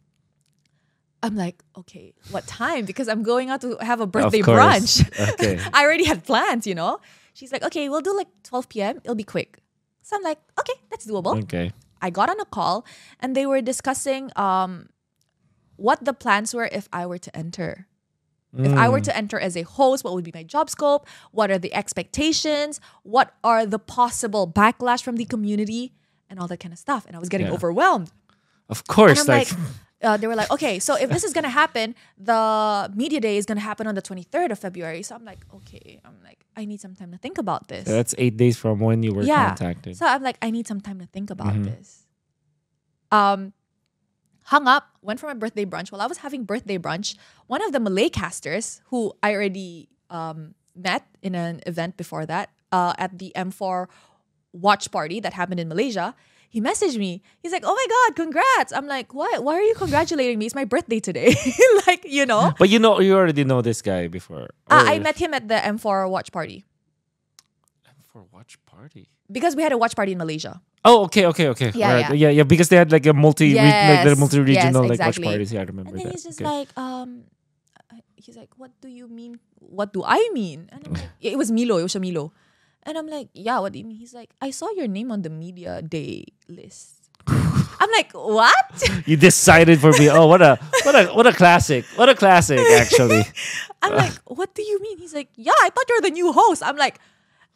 I'm like, okay, what time? Because I'm going out to have a birthday brunch. Okay. I already had plans, you know? She's like, okay, we'll do like 12 p.m. It'll be quick. So I'm like, okay, that's doable. Okay. I got on a call and they were discussing um, what the plans were if I were to enter. If I were to enter as a host, what would be my job scope? What are the expectations? What are the possible backlash from the community? And all that kind of stuff. And I was getting Yeah. overwhelmed. Of course. Like, like, uh, they were like, okay, so if this is gonna happen, the media day is gonna happen on the 23rd of February. So I'm like, okay, I'm like, I need some time to think about this. that's eight days from when you were yeah. contacted. So I'm like, I need some time to think about Mhm. this. Um, hung up, went for my birthday brunch. While I was having birthday brunch, one of the Malay casters who I already um, met in an event before that uh, at the M4 watch party that happened in Malaysia, he messaged me. He's like, "Oh my god, congrats!" I'm like, "What? Why are you congratulating me? It's my birthday today." like, you know, But you know, you already know this guy before. uh, I met him at the M4 watch party M4 watch party. because we had a watch party in Malaysia. Oh, okay, okay, okay. Yeah, Alright. yeah. yeah, yeah. Because they had like a multi, re- like the Yes, multi-regional yes, like watch parties. Yeah, I remember And then that. he's just Okay. like, um, uh, he's like, what do you mean? What do I mean? And I'm like, it was Milo. It was a Milo. And I'm like, yeah, what do you mean? He's like, I saw your name on the media day list. I'm like, what? you decided for me. Oh, what a what a what a classic. What a classic, actually. I'm like, what do you mean? He's like, yeah, I thought you were the new host. I'm like,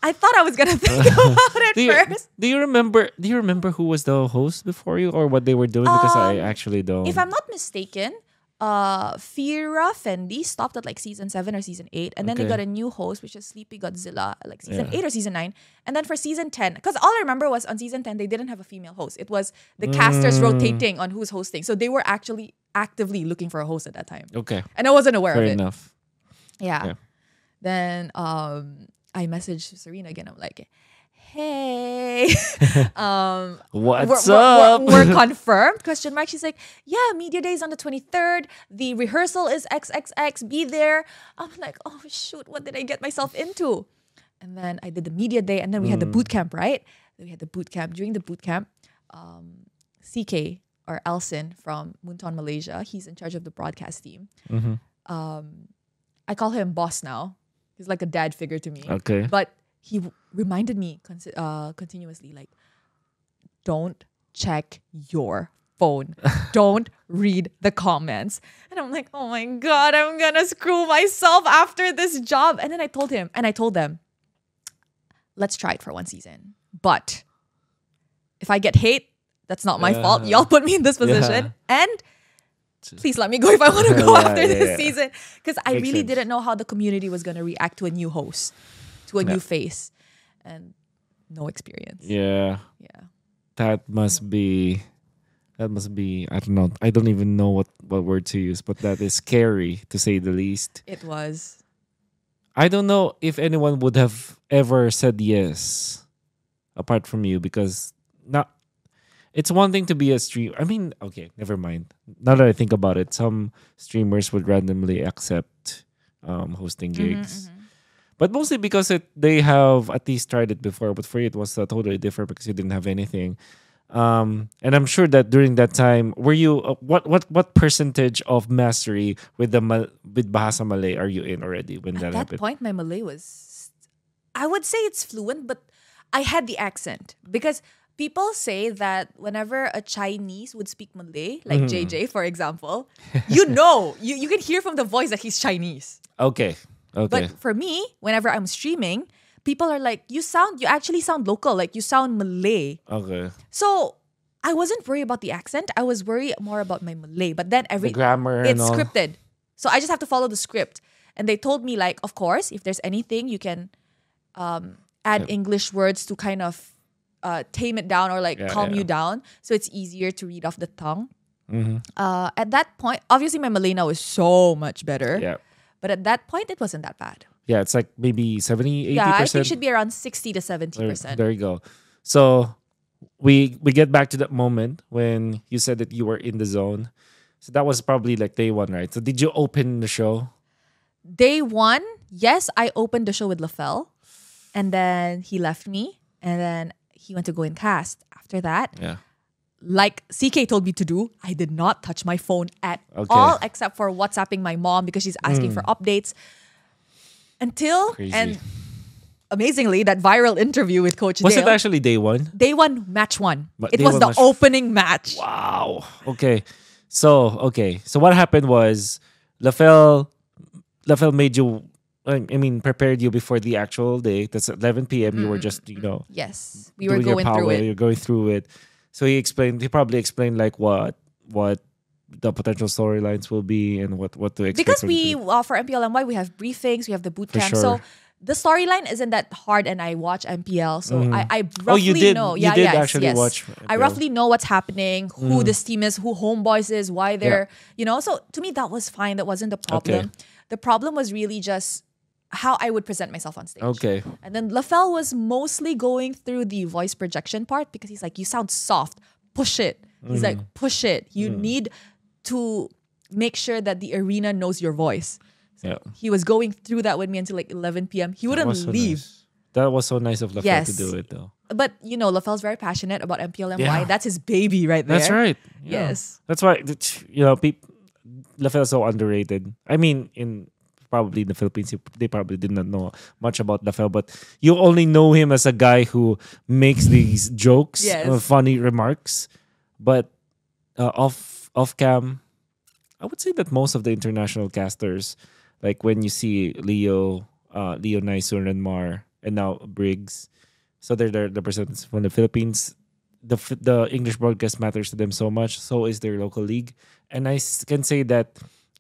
I thought I was gonna think about it do you, first. do you remember do you remember who was the host before you or what they were doing? Because I Um, actually don't. If I'm not mistaken, uh, Fira Fendi stopped at like season seven or season eight, and then they got a new host, which is Sleepy Godzilla, like season Yeah. eight or season nine. And then for season ten, because all I remember was on season ten they didn't have a female host. It was the casters Mm. rotating on who's hosting, so they were actually actively looking for a host at that time, okay, and I wasn't aware fair of it. enough. Yeah. Yeah. Then um, I messaged Serena again. I'm like, hey, um, What's we're, we're- up? We're, we're confirmed? Question mark. She's like, yeah, media day is on the 23rd. The rehearsal is XXX. Be there. I'm like, oh shoot, what did I get myself into? And then I did the media day, and then we had the Mm. boot camp, right? We had the boot camp. During the boot camp, um, CK or Elson from Moonton, Malaysia, he's in charge of the broadcast team. Mhm. Um, I call him boss now. He's like a dad figure to me. Okay. But he reminded me consi- uh, continuously, like, don't check your phone. don't read the comments. And I'm like, oh my God, I'm gonna screw myself after this job. And then I told him, and I told them, let's try it for one season. But If I get hate, that's not my fault. Y'all put me in this position. And please let me go if I want to go Yeah, after yeah, this yeah. season. Because I Makes really sense. didn't know how the community was going to react to a new host, to a new face. And no experience. Yeah. Yeah. That must be that must be I don't know. I don't even know what, what word to use, but that is scary to say the least. It was. I don't know if anyone would have ever said yes apart from you because not it's one thing to be a stream I mean, okay, never mind. Now that I think about it, some streamers would randomly accept um, hosting gigs. But mostly because it they have at least tried it before, but for you it was uh, totally different because you didn't have anything. Um, and I'm sure that during that time, were you uh, what what what percentage of mastery with the Mal- with Bahasa Malay are you in already when At that, that happened? point, my Malay was, I would say it's fluent, but I had the accent because people say that whenever a Chinese would speak Malay, like Mm-hmm. JJ, for example, you know, you, you can hear from the voice that he's Chinese. Okay. Okay. But for me, whenever I'm streaming, people are like, you sound, you actually sound local, like you sound Malay. okay. So I wasn't worried about the accent. I was worried more about my Malay. But then every The grammar and it's scripted. So I just have to follow the script. And they told me like, of course, if there's anything you can um, add English words to kind of uh, tame it down or like Yeah, calm yeah. you down, so it's easier to read off the tongue. Mm-hmm. Uh, at that point, obviously my Malay was so much better. Yeah. But at that point, it wasn't that bad. Yeah, it's like maybe 70, 80%. Yeah, I think it should be around sixty to seventy There, percent. there you go. So we we get back to that moment when you said that you were in the zone. So that was probably like day one, right? So did you open the show? day one, yes, I opened the show with LaFell, and then he left me, and then he went to go in cast. After that, Yeah. like CK told me to do, I did not touch my phone at Okay. all except for WhatsApping my mom because she's asking for hmm. updates. Until Crazy. and amazingly, that viral interview with Coach Was Dale. it actually day one? day one, match one. Ma- it was one the opening match. Wow. Okay. So okay. So what happened was LaFell LaFell made you I I mean prepared you before the actual day. That's at 11 p.m. You were just, you know, Yes, we were going through it. You're going through it. So he explained. He probably explained like what what the potential storylines will be and what what to expect. because we uh, for MPLMY we have briefings, we have the boot camp. sure. So the storyline isn't that hard, and I watch MPL, so I, I roughly Oh, you did- know. you Yeah, did yes, actually yes. watch I roughly know what's happening, who this team is, who HomeBois is, why they're you know. So to me, that was fine. That wasn't the problem. The problem was really just how I would present myself on stage. Okay. And then LaFell was mostly going through the voice projection part because he's like, you sound soft, push it. He's Mm-hmm. like, push it. You Mm. need to make sure that the arena knows your voice. Yeah. He was going through that with me until like 11 p.m. He wouldn't so leave. nice. That was so nice of LaFell Yes. to do it though. But you know, LaFell's very passionate about MPLMY. Yeah. That's his baby right there. That's right. Yeah. Yes. That's why you know people is so underrated. I mean, in probably in the Philippines, they probably did not know much about LaFell, but you only know him as a guy who makes these jokes, Yes. uh, funny remarks. But uh, off off cam, I would say that most of the international casters, like when you see Leo, uh, Leo Naisun and Mar, and now Briggs, so they're the representatives from the Philippines. The the English broadcast matters to them so much. So is their local league, and I can say that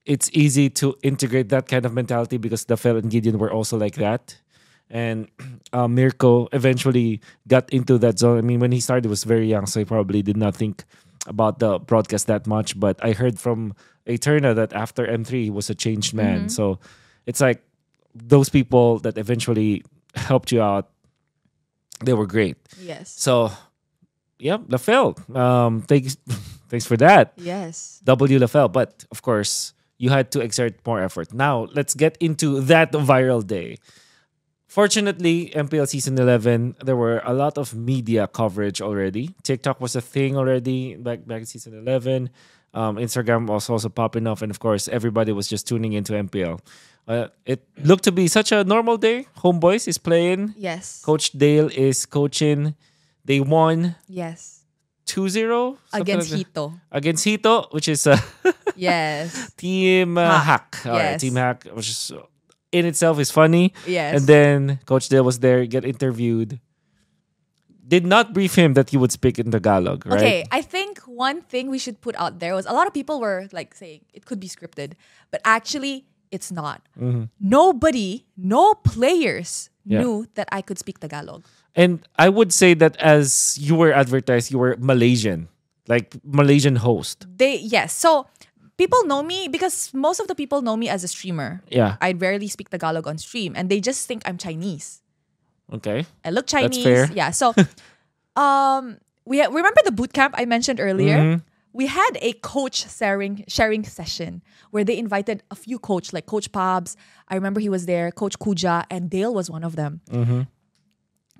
it's easy to integrate that kind of mentality because the Fel and Gideon were also like that. And uh, Mirko eventually got into that zone. I mean, when he started, he was very young, so he probably did not think about the broadcast that much. But I heard from Eterna that after M3, he was a changed man. So it's like those people that eventually helped you out, they were great. Yes. So, yeah, LaFell. Um, thanks, thanks for that. Yes. W LaFell. But of course, you had to exert more effort. Now, let's get into that viral day. Fortunately, MPL season 11, there were a lot of media coverage already. TikTok was a thing already back back in season 11. Um, Instagram was also popping off, and of course, everybody was just tuning into MPL. Uh, it looked to be such a normal day. HomeBois is playing. Yes. Coach Dale is coaching. They won yes. 2-0 Against like. Hito. Against Hito, which is uh, Yes. Team uh, Hack. Hack. All right, Yes. Team Hack, which is in itself is funny. Yes. And then Coach Dale was there, get interviewed. did not brief him that he would speak in Tagalog, right? Okay, I think one thing we should put out there was a lot of people were like saying it could be scripted, but actually it's not. Nobody, no players Yeah. knew that I could speak Tagalog. And I would say that as you were advertised, you were Malaysian, like Malaysian host. They yes, so people know me because most of the people know me as a streamer. Yeah. I rarely speak Tagalog on stream, and they just think I'm Chinese. Okay. I look Chinese. That's fair. Yeah. So, um, we remember the boot camp I mentioned earlier. Mm-hmm. We had a coach sharing sharing session where they invited a few coach like Coach Pabs. I remember he was there. Coach Kuja and Dale was one of them. Mm-hmm.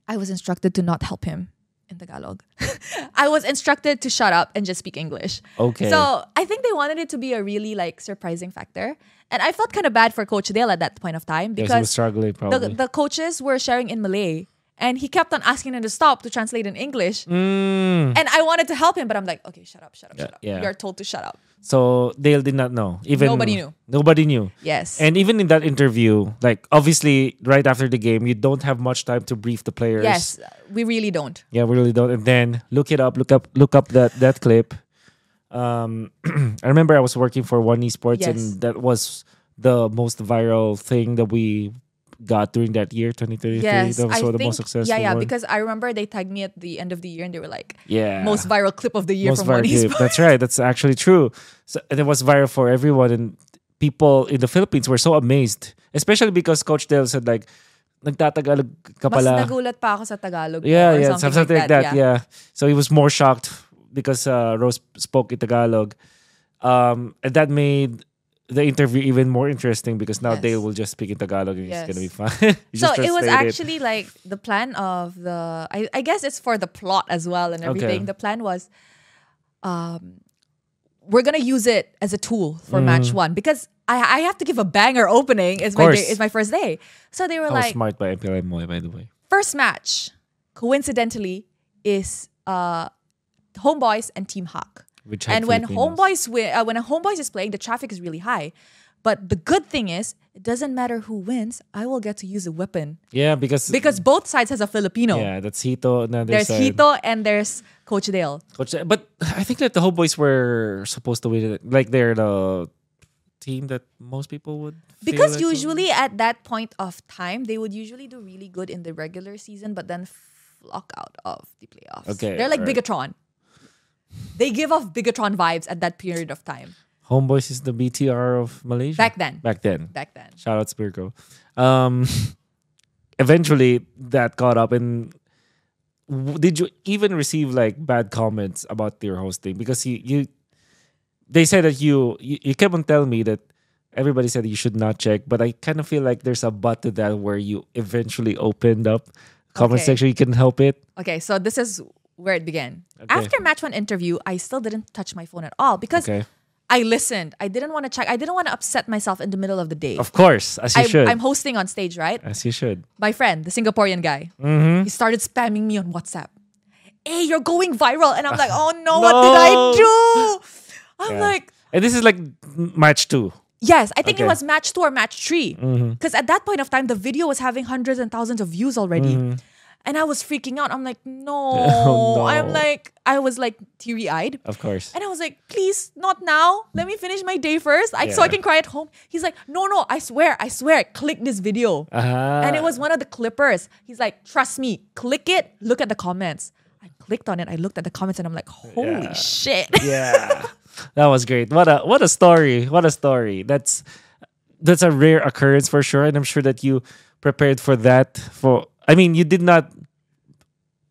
I was instructed to not help him in Tagalog. I was instructed to shut up and just speak English. Okay. So I think they wanted it to be a really like surprising factor, and I felt kind of bad for Coach Dale at that point of time Yes, he was because struggling the, probably. the coaches were sharing in Malay and he kept on asking them to stop to translate in English. Mm. And I wanted to help him, but I'm like, okay, shut up, shut up, shut up. yeah. You're told to shut up. So Dale did not know. Even Nobody knew. Nobody knew. Yes. And even in that interview, like obviously right after the game, you don't have much time to brief the players. yes, we really don't. Yeah, we really don't. And then look it up, look up look up that that clip. Um I remember I was working for One Esports Yes. and that was the most viral thing that we got during that year, 2033. Yes, that was I one of the think, most successful. yeah, yeah, one. because I remember they tagged me at the end of the year and they were like, yeah. most viral clip of the year most from viral clip. That's right. That's actually true. So, and it was viral for everyone, and people in the Philippines were so amazed, especially because Coach Dale said like, "Nagtatagalog ka Mas nagulat pa ako sa Tagalog. yeah, yeah, something, something, like that. yeah. Yeah. So he was more shocked because uh, Rose spoke in Tagalog, um, and that made the interview even more interesting because now Yes. Dale will just speak in Tagalog and Yes. it's gonna be fun. So it was actually like the plan of the I, I guess it's for the plot as well and everything. Okay. The plan was um we're gonna use it as a tool for match one because I, I have to give a banger opening. It's my Mm. day, it's my first day. So they were How like smart by MPLM Moy, by the way. first match, coincidentally, is uh HomeBois and Team Hack. Which and when HomeBois win, uh, when a HomeBois is playing, the traffic is really high. But the good thing is, it doesn't matter who wins. I will get to use a weapon Yeah, because because both sides has a Filipino. yeah, that's Hito. the There's side. Hito and there's Coach Dale. Coach, but I think that the HomeBois were supposed to win. Like they're the team that most people would. Because usually at that point of time, they would usually do really good in the regular season, but then flock out of the playoffs. Okay, They're like alright. Bigetron. They give off Bigetron vibes at that period of time. HomeBois is the BTR of Malaysia Back then. Back then, Back then. shout out Spirko. Um, eventually that caught up, and did you even receive like bad comments about your hosting? Because you, you they said that you, you you kept on telling me that everybody said you should not check, but I kind of feel like there's a but to that where you eventually opened up comment Okay. section. You couldn't help it. Okay, so this is where it began. Okay. After match one interview, I still didn't touch my phone at all because Okay. I listened. I didn't want to check. I didn't want to upset myself in the middle of the day. Of course, as you I, should. I'm hosting on stage, right? as you should. My friend, the Singaporean guy, Mm-hmm. he started spamming me on WhatsApp. Hey, you're going viral. And I'm like, oh no, what did I do? I'm Yeah. like, And this is like match two. yes, I think it was match two or match three. Because at that point of time, the video was having hundreds and thousands of views already. And I was freaking out. I'm like, no. Oh, no. I'm like, I was like teary eyed. Of course. And I was like, please, not now. Let me finish my day first. I, So I can cry at home. He's like, no, no, I swear, I swear, click this video. Uh-huh. And it was one of the clippers. He's like, trust me, click it, look at the comments. I clicked on it, I looked at the comments, and I'm like, holy Yeah. shit. yeah. That was great. What a what a story. What a story. That's that's a rare occurrence for sure. And I'm sure that you prepared for that for I mean you did not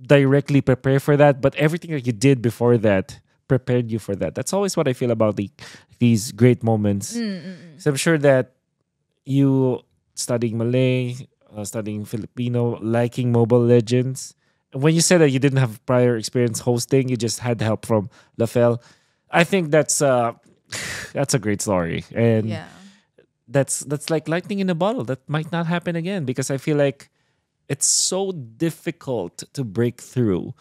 directly prepare for that, but everything that you did before that prepared you for that. That's always what I feel about the these great moments. So I'm sure that you studying Malay, uh, studying Filipino, liking Mobile Legends. When you said that you didn't have prior experience hosting, you just had help from Lafel. I think that's uh that's a great story, and yeah. that's that's like lightning in a bottle. That might not happen again because I feel like it's so difficult to break through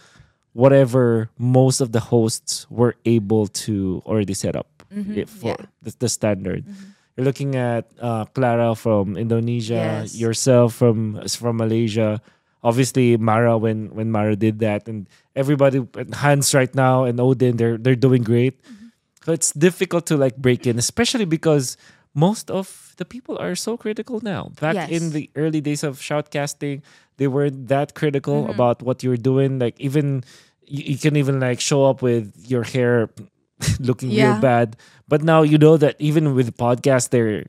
whatever most of the hosts were able to already set up mm-hmm. i- for yeah. the, the standard. Mm-hmm. You're looking at uh, Clara from Indonesia, Yes. yourself from from Malaysia. obviously Mara when when Mara did that, and everybody Hans right now and Odin they're they're doing great. Mm-hmm. So it's difficult to like break in, especially because most of the people are so critical now. Back Yes. in the early days of shoutcasting, they weren't that critical Mm-hmm. about what you're doing. Like even you, you can even like show up with your hair looking real bad. But now you know that even with podcasts, they're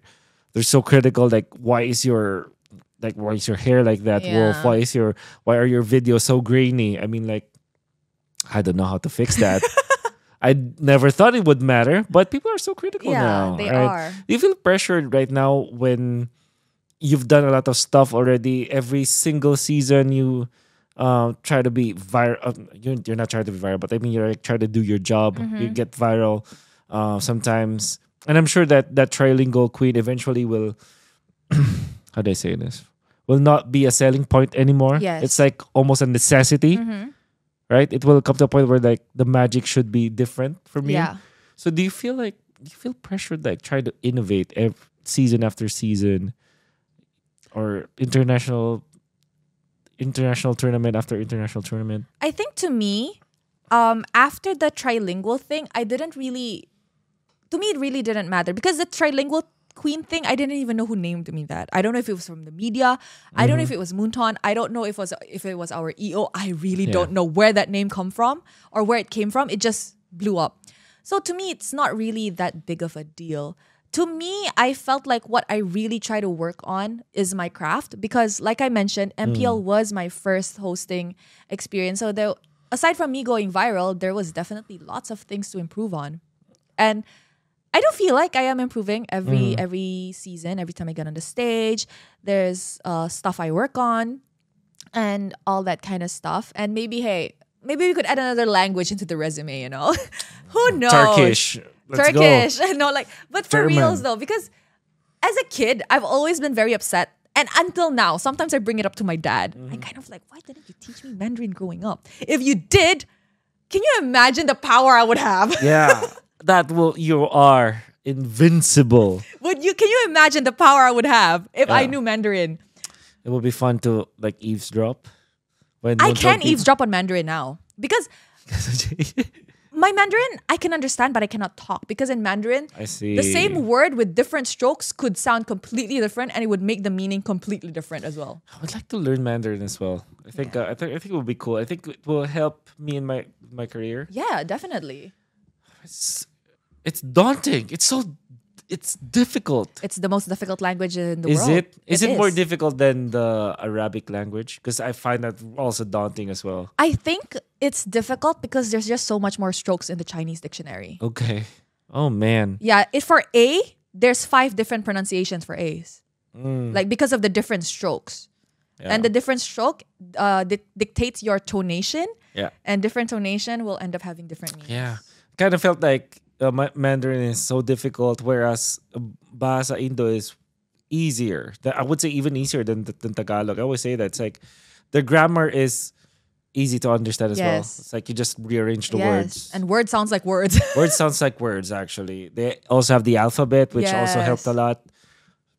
they're so critical. Like why is your like why is your hair like that, Wolf? Why is your why are your videos so grainy? I mean, like I don't know how to fix that. I never thought it would matter, but people are so critical Yeah, now. they right? are. Do you feel pressured right now when you've done a lot of stuff already? Every single season, you uh, try to be viral. Uh, you're, you're not trying to be viral, but I mean, you're like trying to do your job. Mm-hmm. You get viral uh, sometimes, and I'm sure that that trilingual queen eventually will. how do I say this? Will not be a selling point anymore. Yes. it's like almost a necessity, Mhm. Right? It will come to a point where like the magic should be different from me. Yeah. So do you feel like do you feel pressured like try to innovate every, season after season or international international tournament after international tournament? I think to me, um, after the trilingual thing, I didn't really. To me, it really didn't matter because the trilingual queen thing, I didn't even know who named me that. I don't know if it was from the media. I don't know if mm-hmm. it was Moonton. I don't know if it was if it was our EO. I really Yeah. don't know where that name come from or where it came from. It just blew up. So to me, it's not really that big of a deal. To me, I felt like what I really try to work on is my craft because, like I mentioned, MPL mm. was my first hosting experience. So there, aside from me going viral, there was definitely lots of things to improve on, and I do feel like I am improving every every season. Every time I get on the stage, there's uh, stuff I work on, and all that kind of stuff. And maybe, hey, maybe we could add another language into the resume. You know, who knows? Turkish. Let's. Turkish. no, like, but for German. reals though, because as a kid, I've always been very upset. And until now, sometimes I bring it up to my dad. Mm-hmm. I kind of like, why didn't you teach me Mandarin growing up? If you did, can you imagine the power I would have? Yeah. That will you are invincible. would you? Can you imagine the power I would have if I knew Mandarin? It would be fun to like eavesdrop. When I can eavesdrop on Mandarin now because my Mandarin I can understand, but I cannot talk because in Mandarin, I see. the same word with different strokes could sound completely different, and it would make the meaning completely different as well. I would like to learn Mandarin as well. I think uh, I think I think it would be cool. I think it will help me in my my career. Yeah, definitely. It's it's daunting. It's so it's difficult. It's the most difficult language in the world. Is world. it? Is it, more difficult than the Arabic language? Because I find that also daunting as well. I think it's difficult because there's just so much more strokes in the Chinese dictionary. Okay. Oh man. Yeah, it for A, there's five different pronunciations for A's. Like because of the different strokes. Yeah. And the different stroke uh, di- dictates your tonation, yeah. and different tonation will end up having different meanings. Yeah. Kind of felt like uh, Ma- Mandarin is so difficult, whereas uh, Bahasa Indo is easier. That I would say even easier than, than Tagalog. I always say that it's like the grammar is easy to understand as well. It's like you just rearrange the yes. words. And word sounds like words. words sounds like words actually. They also have the alphabet, which also helped a lot.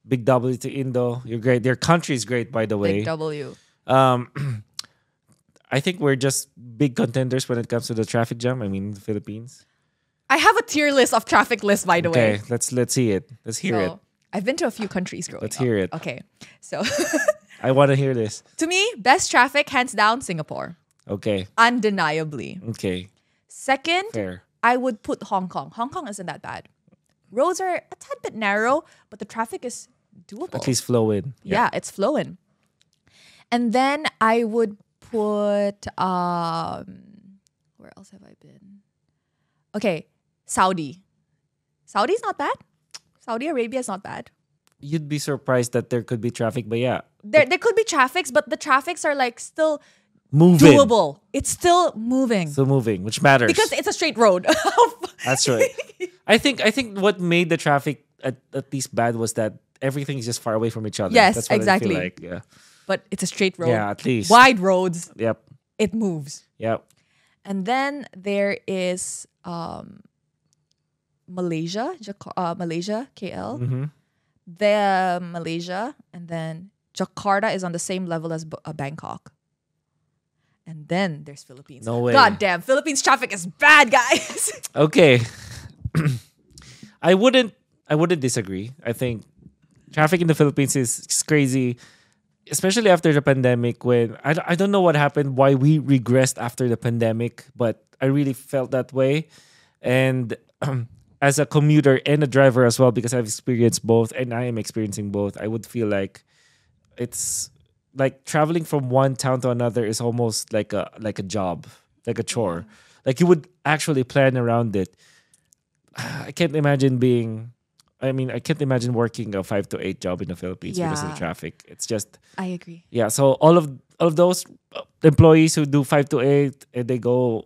Big W to Indo. You're great. Their country is great, by the way. Big W. Um, I think we're just big contenders when it comes to the traffic jam. I mean, the Philippines. I have a tier list of traffic lists, by the Okay, way. let's let's see it. Let's hear it. I've been to a few countries growing Let's up. hear it. Okay. So I want to hear this. to me, best traffic, hands down, Singapore. Okay, Undeniably. okay, Second, fair. I would put Hong Kong. Hong Kong isn't that bad. Roads are a tad bit narrow, but the traffic is doable. At least flow in. yeah. it's flowing. And then I would put um where else have I been? Okay, Saudi. Saudi's not bad. Saudi Arabia is not bad. You'd be surprised that there could be traffic, but yeah, There there could be traffics, but the traffics are like still moving. doable. It's still moving. Still moving, which matters. because it's a straight road. That's right. I think I think what made the traffic at, at least bad was that everything's just far away from each other. Yes, That's what I exactly. feel like. Yeah. But it's a straight road. Yeah, at least. Wide roads, Yep. it moves. Yep. And then there is um, Malaysia, uh, Malaysia, KL. Mm-hmm. The Malaysia, and then Jakarta is on the same level as B- uh, Bangkok. and then there's Philippines. No way. God damn, Philippines traffic is bad, guys. Okay. I wouldn't I wouldn't disagree. I think traffic in the Philippines is crazy, especially after the pandemic when I, don't- I don't know what happened why we regressed after the pandemic, but I really felt that way. And as a commuter and a driver as well because I've experienced both and I am experiencing both, I would feel like it's like traveling from one town to another is almost like a like a job, like a chore. Like you would actually plan around it. I can't imagine being I mean, I can't imagine working a five to eight job in the Philippines because of the traffic. It's just I agree. yeah. So all of all of those uh, employees who do five to eight and they go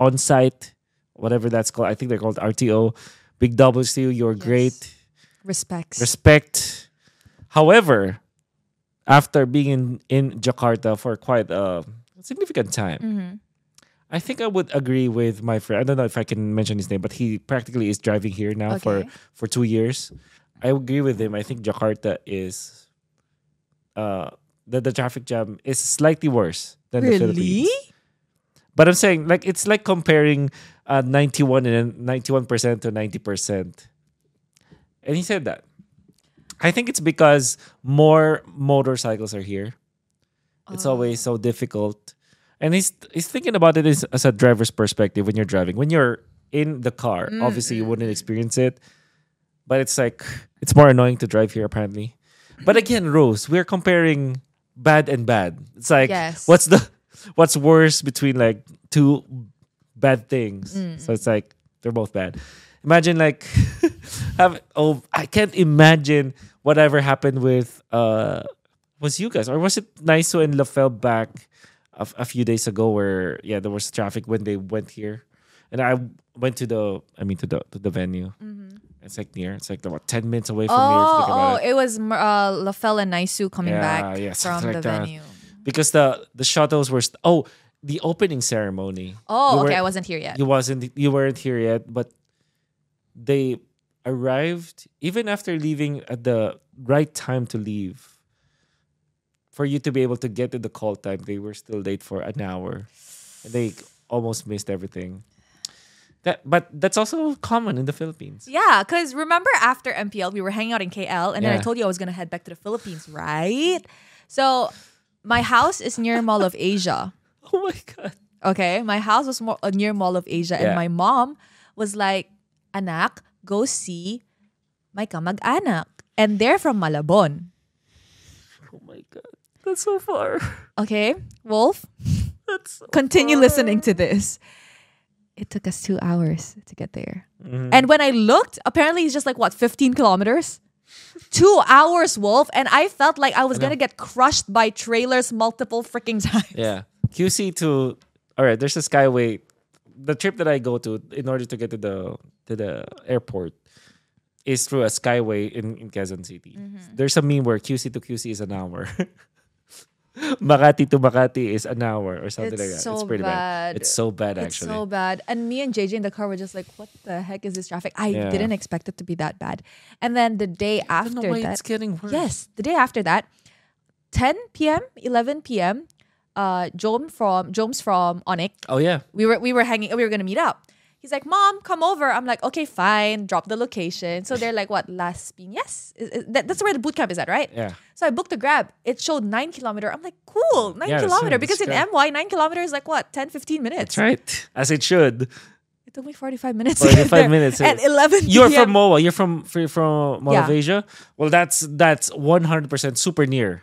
on site, whatever that's called. I think they're called RTO. Big doubles to you. You're Yes. great Respects. respect. However, after being in, in Jakarta for quite a significant time, Mhm. I think I would agree with my friend. I don't know if I can mention his name, but he practically is driving here now for Okay. for two years. I agree with him. I think Jakarta is uh the, the traffic jam is slightly worse than the Philippines. Really? But I'm saying like it's like comparing uh 91 and 91% to 90%. And he said that. I think it's because more motorcycles are here. It's always so difficult. And he's he's thinking about it as, as a driver's perspective when you're driving. When you're in the car, mm, obviously you mm. wouldn't experience it. But it's like it's more annoying to drive here apparently. But again, Rose, we're comparing bad and bad. It's like Yes. what's the what's worse between like two bad things? Mm, so it's like they're both bad. Imagine like have oh I can't imagine whatever happened with uh was you guys or was it Naisu and LaFell back a, a few days ago where yeah there was traffic when they went here and I went to the I mean to the to the venue. It's like near. It's like about ten minutes away from here. Oh, think oh, it. it was uh, Lafelle and Naisu coming Yeah, back yeah, from something the that. venue. because the the shuttles were st- oh the opening ceremony. Oh, You okay. I wasn't here yet. You wasn't you weren't here yet, but they arrived even after leaving at the right time to leave. For you to be able to get to the call time, they were still late for an hour. And they almost missed everything. That but that's also common in the Philippines. Yeah, because remember after MPL, we were hanging out in KL, and then I told you I was gonna head back to the Philippines, right? So my house is near Mall of Asia. Oh my god. Okay, my house was more, uh, near Mall of Asia, Yeah. and my mom was like, "Anak, go see my kamag-anak," and they're from Malabon. That's so far. Okay, Wolf, That's so continue far. listening to this. It took us two hours to get there. Mm-hmm. And when I looked, apparently it's just like what, 15 kilometers? two hours, Wolf. And I felt like I was know. gonna get crushed by trailers multiple freaking times. Yeah. QC to all right, there's a skyway. The trip that I go to in order to get to the to the airport is through a skyway in, in Quezon City. Mm-hmm. There's a meme where QC to QC is an hour. Makati to Makati is an hour or something It's like that. it's so pretty bad. bad. It's so bad actually. It's so bad. And me and JJ in the car were just like, what the heck is this traffic? I Yeah. didn't expect it to be that bad. And then the day I don't know after that, it's getting worse. Yes, the day after that, 10 p.m., 11 p.m., uh, Jom from Joms from Onyx, Oh yeah. we were we were hanging, we were gonna meet up. He's like, "Mom, come over." I'm like, "Okay, fine." Drop the location. So they're like, "What? Las Piñas? Is- is- that- that's where the boot camp is at, right?" Yeah. So I booked a grab. It showed nine kilometer. I'm like, "Cool, nine Yeah, that's kilometer." Because in MY, nine kilometer is like what, 10, 15 minutes. That's right. As it should. It took me 45 minutes. to get 45 there. minutes. Eh? At 11 You're PM. from MOA. You're from you're from Mall of Yeah. Asia. Well, that's that's 100% super near.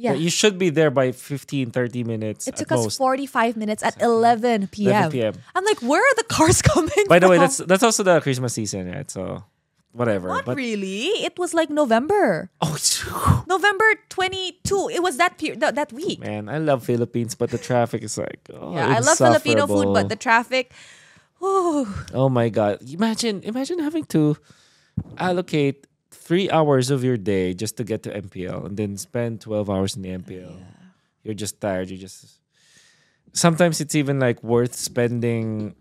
Yeah. You should be there by 15, 30 minutes. It at took us most. 45 minutes at 11 p.m. 11 p.m. I'm like, where are the cars coming By the way, that's that's also the Christmas season, right? So whatever. Not but really. It was like November. oh November 22. It was that period, that, that week. man, I love Philippines, but the traffic is like oh, yeah, I love Filipino food, but the traffic. Oh, oh my god! Imagine imagine having to allocate three hours of your day just to get to MPL, and then spend twelve hours in the MPL. You're just tired. You just sometimes it's even like worth spending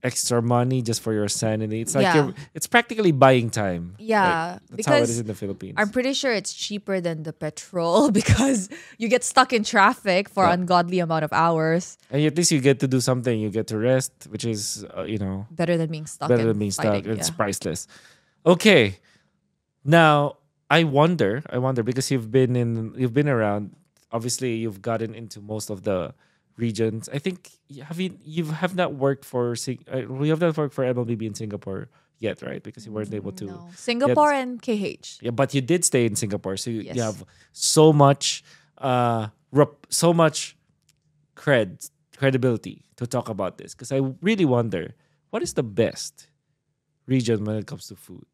extra money just for your sanity. It's like Yeah. you're it's practically buying time. Yeah, Like, that's how it is in the Philippines. I'm pretty sure it's cheaper than the petrol because you get stuck in traffic for Yeah. ungodly amount of hours. and at least you get to do something. You get to rest, which is uh, you know Better than being stuck. better than being fighting, stuck. It's yeah. priceless. Okay, now I wonder, I wonder because you've been in, you've been around. Obviously, you've gotten into most of the regions. I think have you you have not worked for uh, we have not worked for MLBB in Singapore yet, right? Because you weren't able to. No. Singapore and KH. Yeah, but you did stay in Singapore, so you, you have so much, uh, rep- so much cred credibility to talk about this. Because I really wonder what is the best region when it comes to food.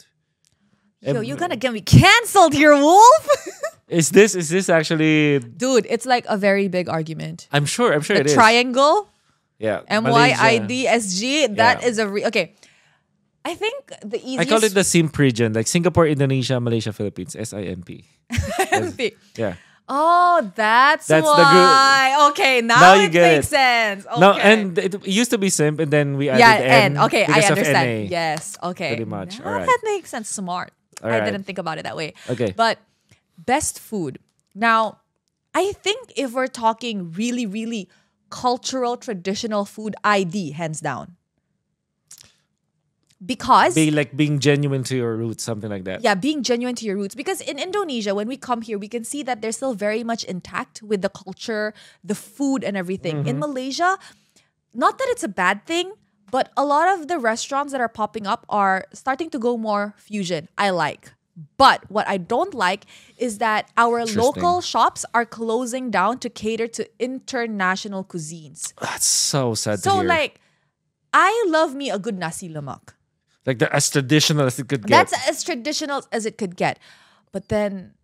Yo, you're gonna get me canceled here, Wolf. Is this is this actually? Dude, it's like a very big argument. I'm sure. I'm sure The it is. triangle, Yeah. M Y. I D S G. That Yeah. is a re- okay. I think the easiest. I call it the SIMP region, like Singapore, Indonesia, Malaysia, Philippines, S I M P. Yeah. Oh, that's, That's why. Okay, now, Now you it makes it. sense. Okay. No, and it used to be SIMP, and then we added yeah, N. N. Okay, I understand. NA. Yes. Okay. Pretty much. Now Alright. That makes sense. Smart. I Alright. didn't think about it that way. Okay. But best food. Now, I think if we're talking really, really cultural, traditional food, ID hands down. Because Be like being genuine to your roots, something like that. yeah, being genuine to your roots. Because in Indonesia, when we come here, we can see that they're still very much intact with the culture, the food, and everything. In mm-hmm. Malaysia, not that it's a bad thing, but a lot of the restaurants that are popping up are starting to go more fusion. I like. But what I don't like is that our local shops are closing down to cater to international cuisines. That's so sad to So, like, I love me a good nasi lemak. like the, as traditional as it could get. That's as traditional as it could get. But then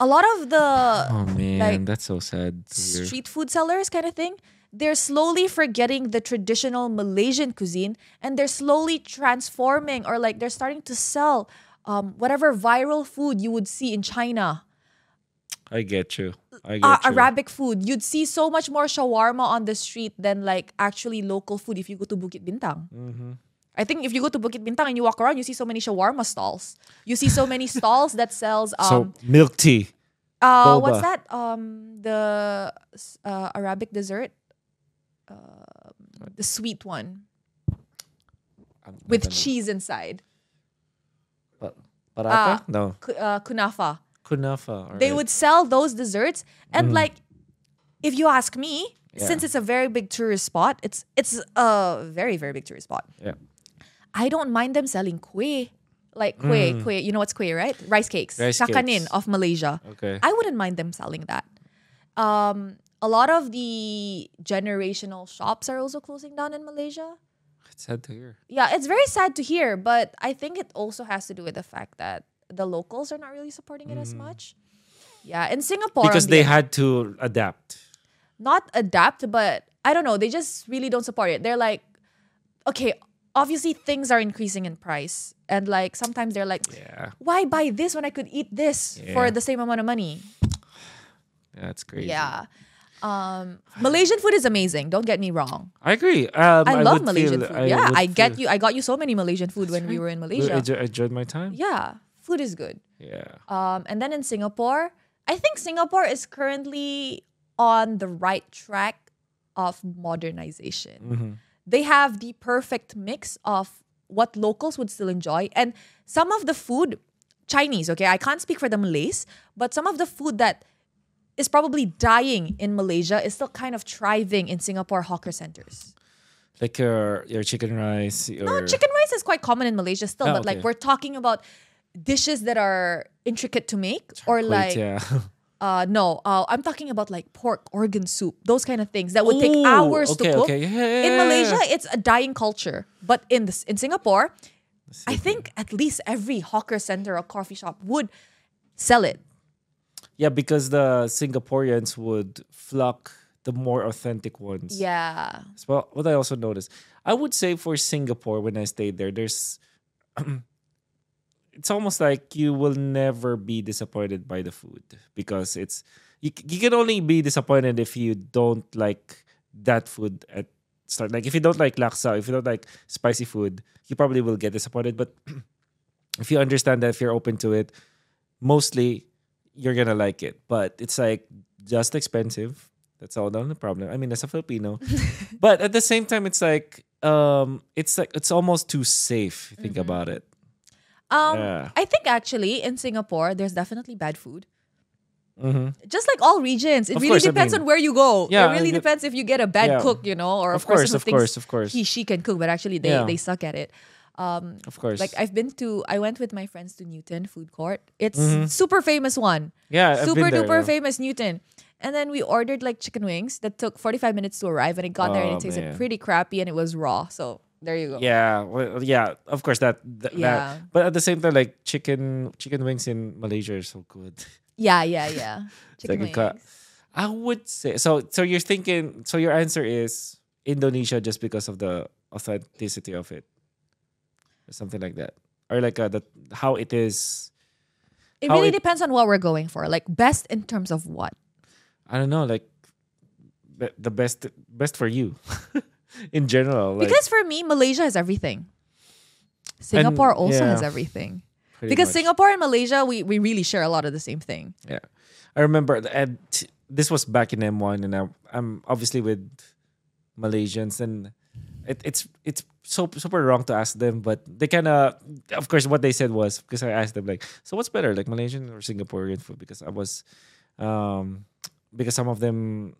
a lot of the oh man, like, that's so sad street food sellers kind of thing, they're slowly forgetting the traditional Malaysian cuisine and they're slowly transforming or like they're starting to sell um, whatever viral food you would see in China. I get you. I get Uh, you. Arabic food. You'd see so much more shawarma on the street than like actually local food if you go to Bukit Bintang. Mm-hmm. I think if you go to Bukit Bintang and you walk around, you see so many shawarma stalls. You see so many stalls that sells um so milk tea. uh what's that um the uh, Arabic dessert uh, the sweet one with know. cheese inside Paratha? Ah. no. Uh, kunafa. Kunafa. They alright. would sell those desserts and like if you ask me Yeah. since it's a very big tourist spot it's it's a very very big tourist spot Yeah. I don't mind them selling kueh like kueh kueh you know what's kueh right rice cakes Mm. Rice kakanin cakes. of Malaysia Okay. I wouldn't mind them selling that. Um, a lot of the generational shops are also closing down in Malaysia. It's sad to hear. Yeah, it's very sad to hear, but I think it also has to do with the fact that the locals are not really supporting it as much. Yeah, in Singapore, Mm. Because the they other- had to adapt. not adapt, but I don't know, they just really don't support it. They're like, okay, obviously things are increasing in price, and like sometimes they're like, Yeah. why buy this when I could eat this for the same amount of money? That's crazy. Yeah. Um, Malaysian food is amazing. Don't get me wrong. I agree. Um, I, love Malaysian feel- food. yeah, I get feel- you. I got you so many Malaysian food when we were in Malaysia. I enjoyed my time. Yeah, food is good. Yeah. Um, and then in Singapore, I think Singapore is currently on the right track of modernization. Mm-hmm. They have the perfect mix of what locals would still enjoy and some of the food, Chinese, okay, I can't speak for the Malays, but some of the food that is probably dying in Malaysia is still kind of thriving in Singapore hawker centers. Like your your chicken rice. Your, No, chicken rice is quite common in Malaysia still, Ah, but like we're talking about dishes that are intricate to make or like yeah. uh no, uh, I'm talking about like pork organ soup, those kind of things that would take Ooh, hours okay, to cook. okay. Yeah, In Malaysia, it's a dying culture, but in this in Singapore, I think at least every hawker center or coffee shop would sell it. Yeah, because the Singaporeans would flock the more authentic ones. Yeah. Well, what I also noticed, I would say for Singapore when I stayed there, there's it's almost like you will never be disappointed by the food because it's you, you can only be disappointed if you don't like that food at start like if you don't like laksa, if you don't like spicy food, you probably will get disappointed. But if you understand that, if you're open to it, mostly you're gonna like it. But it's like just expensive. That's all the only problem. I mean, as a Filipino, but at the same time, it's like um, it's like it's almost too safe. Think Mm-hmm. about it. Um, Yeah. I think actually in Singapore, there's definitely bad food. Mhm. Just like all regions, it Of really course, I depends mean- on where you go. Yeah, it really I get- depends if you get a bad Yeah. cook, you know, or a Of course, person who of course, of course. he she can cook, but actually they Yeah. they suck at it. Um, Of course. like I've been to, I went with my friends to Newton Food Court. It's super famous one, yeah, Mm-hmm. Super there, duper yeah. famous Newton. And then we ordered like chicken wings that took 45 minutes to arrive, and it got there and Oh, it tasted man. pretty crappy and it was raw. So there you go. Yeah, well, yeah, of course that, th- Yeah. that. But at the same time, like chicken chicken wings in Malaysia are so good. Yeah, yeah, yeah. Chicken like wings. I would say so. So you're thinking. So your answer is Indonesia just because of the authenticity of it, or something like that, or like uh, the how it is. It really it- depends on what we're going for. Like best in terms of what? I don't know, like be- the best best for you in general. Like, Because for me, Malaysia has everything. Singapore also has everything. Because much. Singapore and Malaysia, we, we really share a lot of the same thing. Yeah, I remember, and t- this was back in M one, and I, I'm obviously with Malaysians, and it, it's it's so super wrong to ask them, but they kind of, of course, what they said was because I asked them like, so what's better, like Malaysian or Singaporean food? Because I was, um, because some of them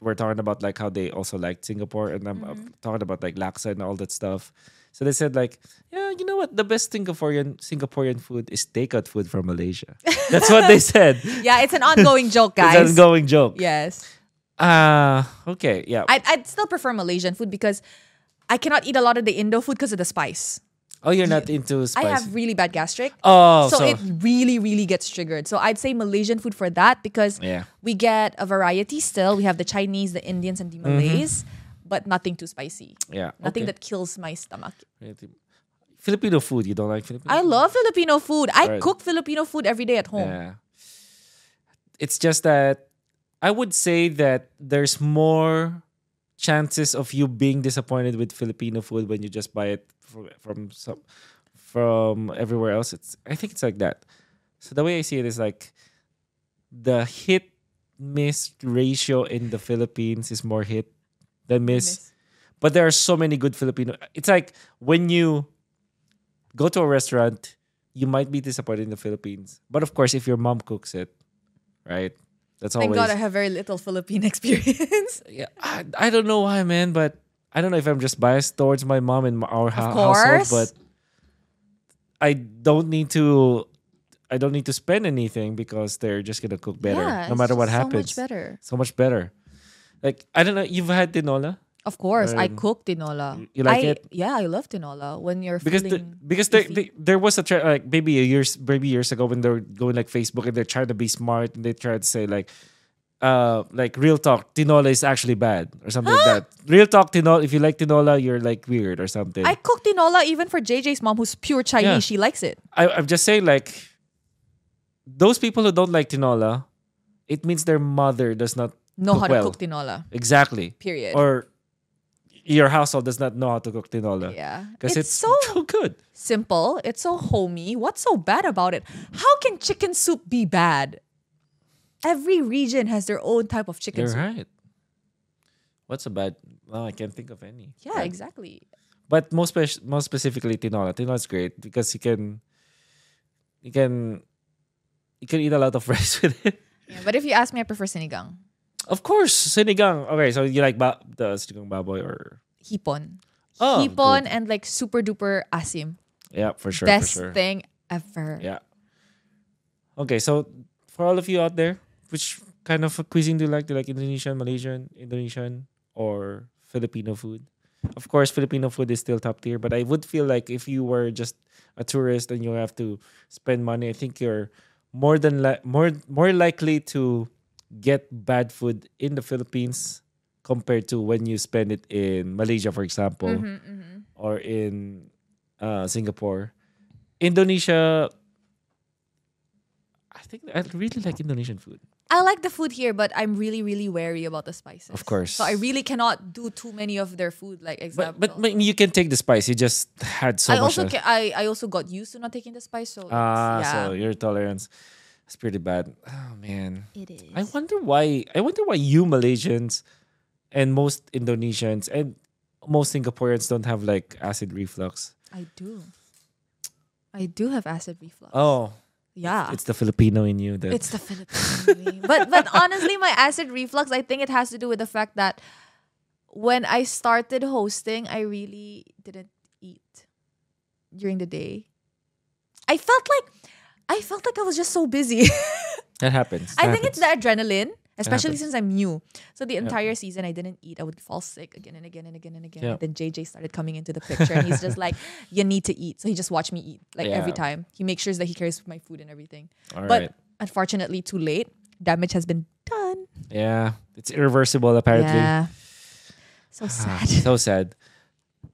were talking about like how they also liked Singapore, and I'm uh, talking about like laksa and all that stuff. So they said like, yeah, you know what? The best Singaporean Singaporean food is takeout food from Malaysia. That's what they said. Yeah, it's an ongoing joke, It's guys. an ongoing joke. yes. Ah, okay, yeah. I'd, I'd still prefer Malaysian food because I cannot eat a lot of the Indo food because of the spice. oh, you're not into spice. I have really bad gastric. oh, so, so, it really, really gets triggered. So I'd say Malaysian food for that because yeah. we get a variety still. We have the Chinese, the Indians, and the mm-hmm. Malays, but nothing too spicy. Yeah. Nothing okay. that kills my stomach. Filipino food. You don't like Filipino? I food? love Filipino food. I Right. cook Filipino food every day at home. Yeah. It's just that I would say that there's more chances of you being disappointed with Filipino food when you just buy it from from some from everywhere else. It's I think it's like that. So the way I see it is like the hit miss ratio in the Philippines is more hit than miss. But there are so many good Filipino. It's like when you go to a restaurant, you might be disappointed in the Philippines. But of course, if your mom cooks it, right? That's Thank always. God I have very little Philippine experience. yeah, I, I don't know why, man, but I don't know if I'm just biased towards my mom and our household, but I don't need to. I don't need to spend anything because they're just gonna cook better, Yeah, no matter what happens. So much better. So much better. Like I don't know. You've had tinola Of course, I Um, cook tinola. you like I, it? Yeah, I love tinola. When you're because the, because there, they, there was a trend like maybe a years maybe years ago when they were going like Facebook and they're trying to be smart and they tried to say like uh like real talk tinola is actually bad or something like that. Real talk tinola if you like tinola you're like weird or something. I cook tinola even for JJ's mom, who's pure Chinese. Yeah. She likes it. I I'm just saying like those people who don't like tinola, it means their mother does not Know how to well. cook tinola. exactly Period. or your household does not know how to cook tinola. yeah, Because it's, it's, so so good. simple. It's so homey. What's so bad about it? How can chicken soup be bad? Every region has their own type of chicken You're soup. right. What's a bad? Well, I can't think of any. Yeah, exactly. But most spec- most specifically tinola. Tinola is great because you can you can you can eat a lot of rice with it. Yeah, but if you ask me, I prefer sinigang. Of course, sinigang. Okay, so you like ba- the sinigang baboy or Hipon. Oh, Hipon good. and like super duper asim. yeah, for sure, Best for sure. thing ever. Yeah. Okay, so for all of you out there, which kind of cuisine do you like? Do you like Indonesian, Malaysian, Indonesian, or Filipino food? Of course, Filipino food is still top tier, but I would feel like if you were just a tourist and you have to spend money, I think you're more than li- more more likely to get bad food in the Philippines compared to when you spend it in Malaysia, for example, Mhm, mhm. or in uh, Singapore. Indonesia, I think I really like Indonesian food. I like the food here, but I'm really, really wary about the spices. Of course. So I really cannot do too many of their food. Like example. But, but you can take the spice. You just had so I much. also I I also got used to not taking the spice. So Ah, yeah, so your tolerance is pretty bad. Oh man. it is. I wonder why. I wonder why you Malaysians and most Indonesians and most Singaporeans don't have like acid reflux. I do. I do have acid reflux. Oh, yeah. it's the Filipino in you that. It's the Filipino in me. but but honestly, my acid reflux, I think it has to do with the fact that when I started hosting, I really didn't eat during the day. I felt like I felt like I was just so busy. that happens. I That think it's the adrenaline, especially since I'm new. So the entire season I didn't eat. I would fall sick again and again and again and again. Yeah. And then JJ started coming into the picture and he's just like, You need to eat. So he just watched me eat like every time. He makes sure that he carries my food and everything. All but right. unfortunately too late. Damage has been done. Yeah, it's irreversible apparently. Yeah. So sad. so sad.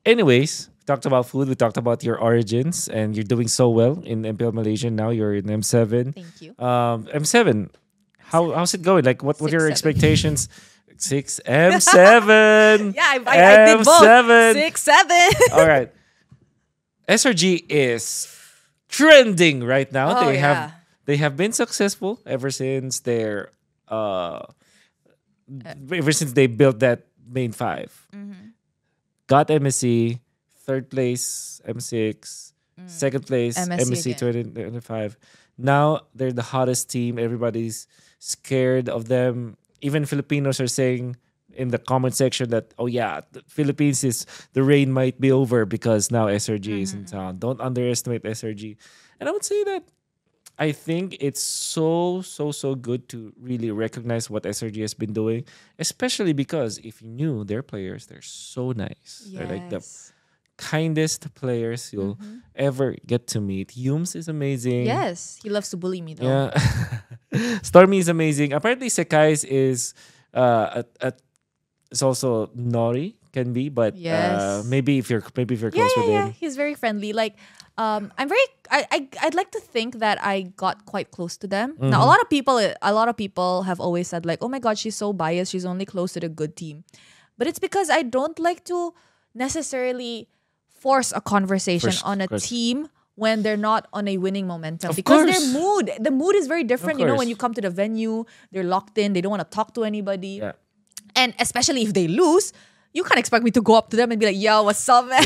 Anyways, talked about food. We talked about your origins, and you're doing so well in MPL Malaysia. Now you're in M7. Thank you. Um, M7. How how's it going? Like, what what are your seven. expectations? Six M7. Yeah, I, I, I did both. M7. Six, seven. All right. SRG is trending right now. Oh, they yeah. have they have been successful ever since their uh ever since they built that main 5 Mm-hmm. Got MSC, third place M6. Mm. Second place MSC MSC 2025. Now they're the hottest team. Everybody's scared of them. Even Filipinos are saying in the comment section that oh yeah, the Philippines is the rain might be over because now SRG is in mm-hmm. town. Don't underestimate SRG. And I would say that I think it's so so so good to really recognize what SRG has been doing, especially because if you knew their players, they're so nice. They're like the Yes. Kindest players you'll ever get to meet. Yums is amazing. Yes. He loves to bully me though. Yeah. Stormy is amazing. Apparently Sekai's is uh at, at it's also Nori can be, but uh, Yes. maybe if you're maybe if you're yeah, close yeah, with yeah. him. He's very friendly. Like, um, I'm very. I, I I'd like to think that I got quite close to them. Mm-hmm. Now, a lot of people, a lot of people have always said like, "Oh my God, she's so biased. She's only close to the good team," but it's because I don't like to necessarily force a conversation First, on a team when they're not on a winning momentum Of because course. their mood the mood is very different you know when you come to the venue they're locked in they don't want to talk to anybody. Yeah. and especially if they lose you can't expect me to go up to them and be like yo what's up man?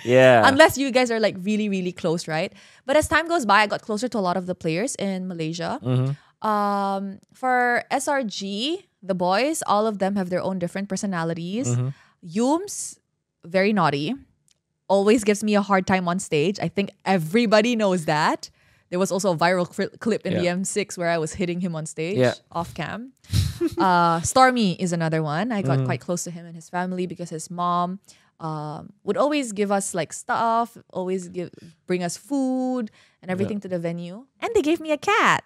Yeah. unless you guys are like really really close right? But as time goes by i got closer to a lot of the players in malaysia. Um for srg the boys all of them have their own different personalities. Yums very naughty always gives me a hard time on stage i think everybody knows that there was also a viral cri- clip in the m6 where i was hitting him on stage Yeah. off cam uh, Stormy is another one. I got quite close to him and his family because his mom um, would always give us like stuff, always give bring us food and everything to the venue. And they gave me a cat.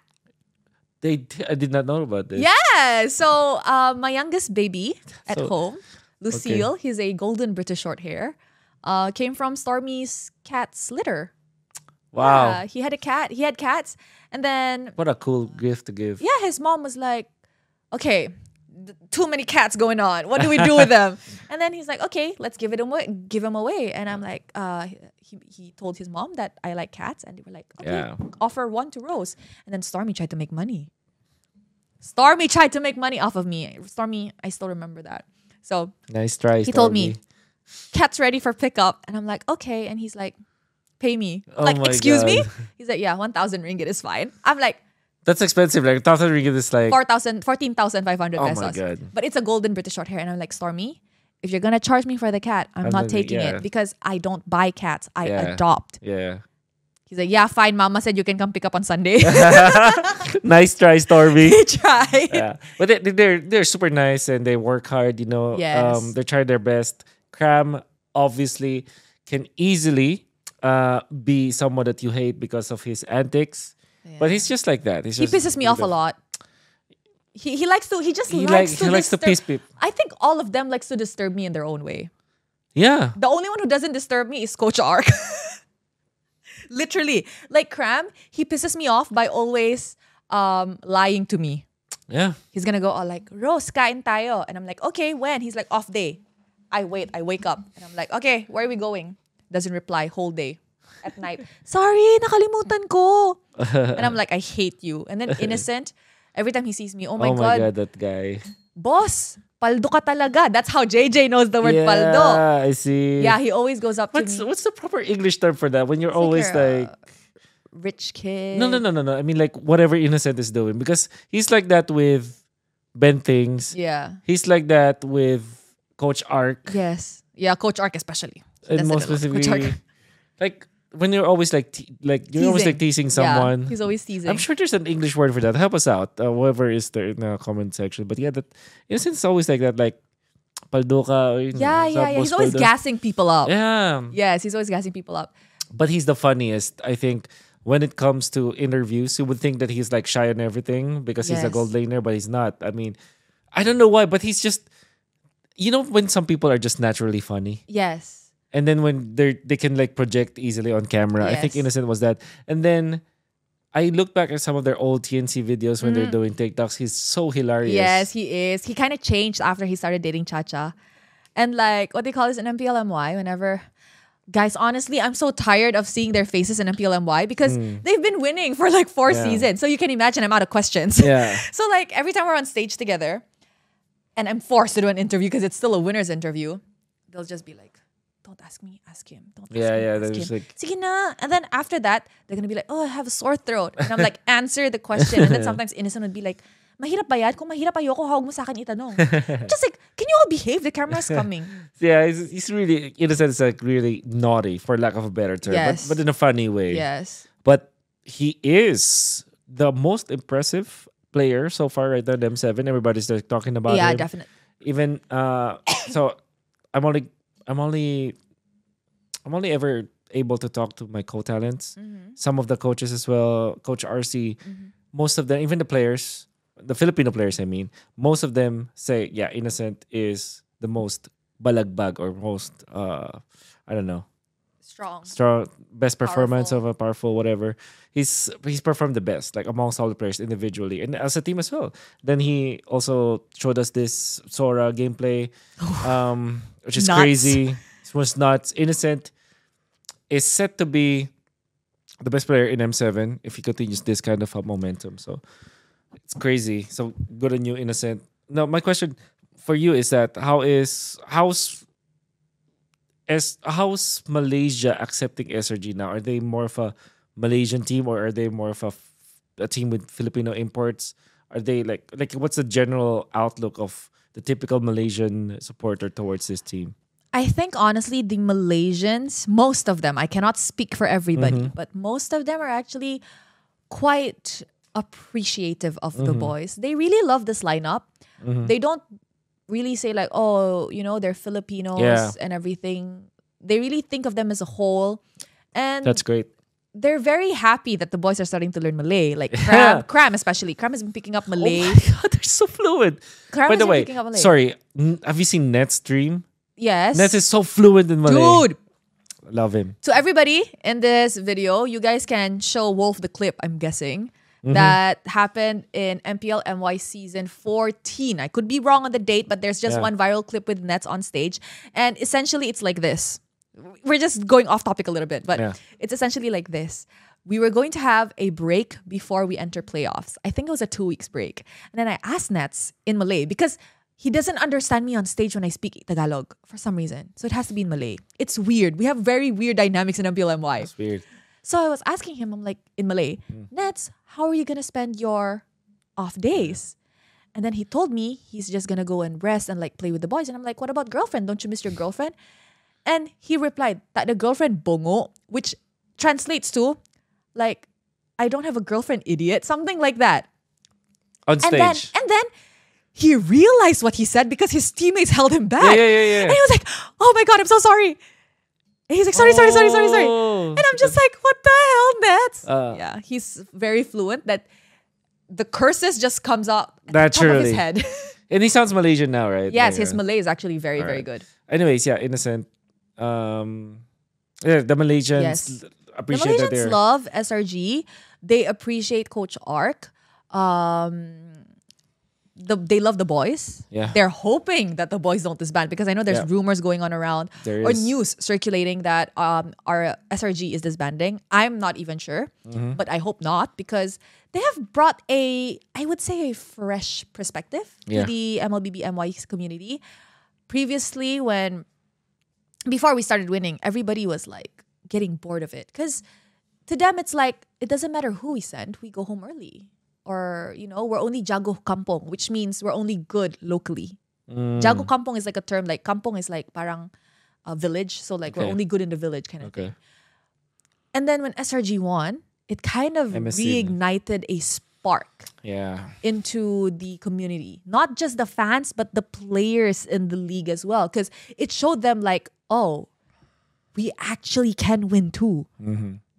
they d- I did not know about this. Yeah. So uh, my youngest baby at So- home, Lucille, he's a golden British short hair, uh, came from Stormy's cat's litter. Wow. Yeah, he had a cat. He had cats, and then What a cool gift to give. yeah, his mom was like, okay, too many cats going on. What do we do with them? and then he's like, okay, let's give it away, give him away. And I'm like, uh, he, he told his mom that I like cats, and they were like, okay, Yeah. offer one to Rose. And then Stormy tried to make money. Stormy tried to make money off of me. Stormy, I still remember that. So Nice try. he told me, Stormy. Cat's ready for pickup. And I'm like, okay. And he's like, pay me. Oh like, my excuse me? He's like, yeah, 1,000 ringgit is fine. I'm like, That's expensive. Like thousand ringgit is like 4,000, 14,500 Oh my pesos. God. But it's a golden British short hair. And I'm like, Stormy, if you're going to charge me for the cat, I'm, I'm not taking yeah. it because I don't buy cats. I Yeah. adopt. yeah. He's like, yeah, fine. Mama said you can come pick up on Sunday. nice try, Stormy. Try. yeah, but they, they're they're super nice and they work hard. You know, Yes. um, they try their best. Kramm obviously can easily uh, be someone that you hate because of his antics, but he's just like that. He's He pisses me off a lot. He, he likes to, he just He likes like- to he likes to piss people. I think all of them likes to disturb me in their own way. Yeah, The only one who doesn't disturb me is Coach Ark. Literally. Like Kramm, he pisses me off by always um lying to me. Yeah. He's gonna go all like, Rose, kain tayo. And I'm like, okay, when? He's like, off day. I wait, I wake up. And I'm like, okay, where are we going? Doesn't reply, whole day. At night, sorry, nakalimutan ko. and I'm like, I hate you. And then innocent, every time he sees me, oh my, oh my God, god, that guy. boss, paldo ka talaga. That's how JJ knows the word yeah, paldo. I see. Yeah, he always goes up What's to me. what's the proper English term for that? When you're It's always you're like rich kid. No, no, no, no, no. I mean, like whatever Innocent is doing because he's like that with Ben Things. Yeah. He's like that with Coach Ark, Yes. Yeah, Coach Ark especially. and most specifically, like when you're always like te- like you're always like teasing someone. Yeah, he's always teasing. I'm sure there's an English word for that. Help us out, uh, whoever is there in the comment section. But yeah, that Innocent is always like that, like paldo ka. know, Yeah, yeah, yeah. He's always paldo? gassing people up. Yeah, Yes, he's always gassing people up. but he's the funniest. I think when it comes to interviews, you would think that he's like shy and everything because he's a Yes. gold laner, but he's not. I mean, I don't know why, but he's just. You know when some people are just naturally funny, Yes. and then when they they can like project easily on camera. I think Innocent was that, and then. I look back at some of their old TNC videos when they're doing TikToks. He's so hilarious. Mm. Yes, he is. He kind of changed after he started dating Chacha. And like, what they call this in MPLMY, whenever. Guys, honestly, I'm so tired of seeing their faces in MPLMY because they've been winning for like four. Yeah. seasons. So you can imagine I'm out of questions. Yeah. so like every time we're on stage together and I'm forced to do an interview because it's still a winner's interview, they'll just be like, don't ask me, ask him. Don't ask Yeah, me, yeah, ask they're him. just like- Sige na. And then after that, they're gonna be like, oh, I have a sore throat. And I'm like, answer the question. And then sometimes innocent would be like, mahirap ba yan? Kung mahirap ayoko, hawag mo sa akin itanong. Just like, can you all behave? The camera's coming. Yeah, he's, he's really, in a sense, like really naughty, for lack of a better term, Yes. but, but in a funny way. yes. But he is the most impressive player so far right now in M7. Everybody's like talking about yeah, him. definitely. Even, uh, so I'm only, I'm only, I'm only ever able to talk to my co-talents. Mm-hmm. Some of the coaches as well, Coach RC, most of them, even the players, the Filipino players, I mean, most of them say, yeah, Innocent is the most balagbag or most, uh, I don't know, Strong. strong, best performance Powerful. of a powerful whatever. He's he's performed the best, like amongst all the players individually and as a team as well. Then he also showed us this Sora gameplay, um, which is Nuts. crazy. It was nuts. Innocent is set to be the best player in M7 if he continues this kind of momentum. So it's crazy. So good on you, Innocent. Now my question for you is that how is how's as how's Malaysia accepting SRG now? Are they more of a Malaysian team or are they more of a, a team with Filipino imports? Are they like like what's the general outlook of the typical Malaysian supporter towards this team? I think honestly, the Malaysians, most of them, I cannot speak for everybody, mm-hmm. but most of them are actually quite appreciative of the mm-hmm. boys. They really love this lineup. Mm-hmm. They don't really say like, oh, you know, they're Filipinos Yeah. and everything. They really think of them as a whole. And That's great. they're very happy that the boys are starting to learn Malay. Like Kramm, Kramm especially. Kramm has been picking up Malay. Oh my god, they're so fluent. Kramm By the way, picking up Malay. sorry, have you seen Net stream? Yes. Net is so fluent in Malay. Dude, love him. To everybody in this video, you guys can show Wolf the clip, I'm guessing, Mm-hmm. that happened in MPL MY season 14. I could be wrong on the date, but there's just Yeah. one viral clip with Nets on stage. And essentially, it's like this. We're just going off topic a little bit, but Yeah. it's essentially like this. We were going to have a break before we enter playoffs. I think it was a two weeks break. And then I asked Nets in Malay because he doesn't understand me on stage when I speak Tagalog for some reason. So it has to be in Malay. It's weird. We have very weird dynamics in MPLMY. It's weird. So I was asking him, I'm like, in Malay, Nets, how are you going to spend your off days? And then he told me he's just going to go and rest and like play with the boys. And I'm like, what about girlfriend? Don't you miss your girlfriend? And he replied that the girlfriend bongo, which translates to like, I don't have a girlfriend, idiot. Something like that. On And stage. then and then he realized what he said because his teammates held him back. Yeah, yeah, yeah, yeah. And he was like, "Oh my god, I'm so sorry." And he's like, "Sorry, sorry, sorry, sorry, sorry." Oh. Oh. And I'm just like, "What the hell, Nets?" Uh. yeah, he's very fluent that the curses just comes up at the top of Naturally. his head. and he sounds Malaysian now, right? yes, his Malay is actually very, very good. Anyways, yeah, innocent. Um, yeah, the Malaysians Yes. The appreciate that Malaysians love SRG. They appreciate Coach Ark. Um, the they love the boys. Yeah. They're hoping that the boys don't disband because I know there's Yeah. rumors going on around There or is. news circulating that um our SRG is disbanding. I'm not even sure, Mm-hmm. but I hope not because they have brought a I would say a fresh perspective Yeah. to the MLBB MY community. Previously, when before we started winning, everybody was like getting bored of it because to them it's like it doesn't matter who we send, we go home early. Or, you know, we're only Jago Kampong, which means we're only good locally. Mm. Jago Kampong is like a term, like Kampong is like parang a village. So like we're only good in the village kind of Okay. thing. And then when SRG won, it kind of MSC. reignited a spark Yeah. into the community. Not just the fans, but the players in the league as well. Because it showed them like, oh, we actually can win too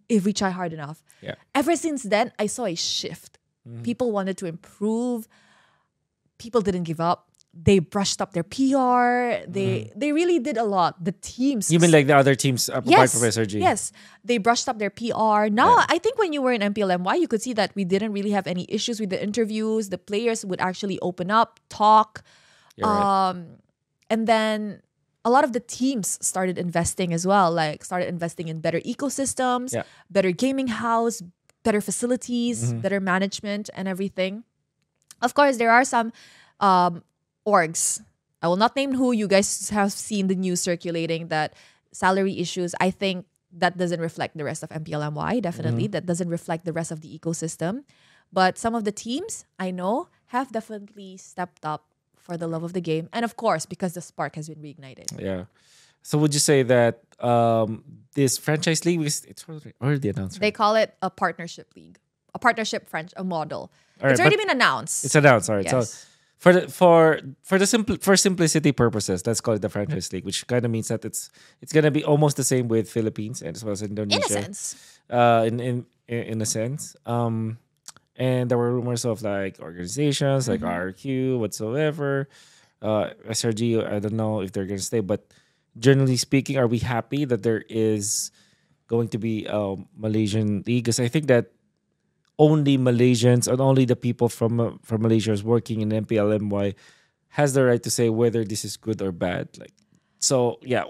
if we try hard enough. Yeah. Ever since then, I saw a shift. Mm-hmm. People wanted to improve. People didn't give up. They brushed up their PR. They mm-hmm. they really did a lot. The teams You mean like the other teams uh, apart yes, from SRG? Yes, they brushed up their PR. Now, I think when you were in MPLMY, you could see that we didn't really have any issues with the interviews. The players would actually open up, talk, You're right. um, and then a lot of the teams started investing as well. Like started investing in better ecosystems, Yeah. better gaming house, better facilities, better management, and everything. Of course, there are some um, orgs. I will not name who. You guys have seen the news circulating that salary issues. I think that doesn't reflect the rest of MPLMY. Definitely, that doesn't reflect the rest of the ecosystem. But some of the teams I know have definitely stepped up for the love of the game, and of course, because the spark has been reignited. Yeah. So would you say that um, this franchise league is it's already, announced? Right? They call it a partnership league, a partnership French, a model. Right, it's already been announced. It's announced. All right. So for the for for the simple for simplicity purposes, let's call it the franchise league, which kind of means that it's it's gonna be almost the same with Philippines and as well as Indonesia. in a sense. uh, in in in in a sense. Um, and there were rumors of like organizations like Mm-hmm. RQ whatsoever. Uh, SRG, I don't know if they're gonna stay, but generally speaking, are we happy that there is going to be a Malaysian league? Because I think that only Malaysians and only the people from uh, from Malaysia is working in MPLMY has the right to say whether this is good or bad. Like, so yeah,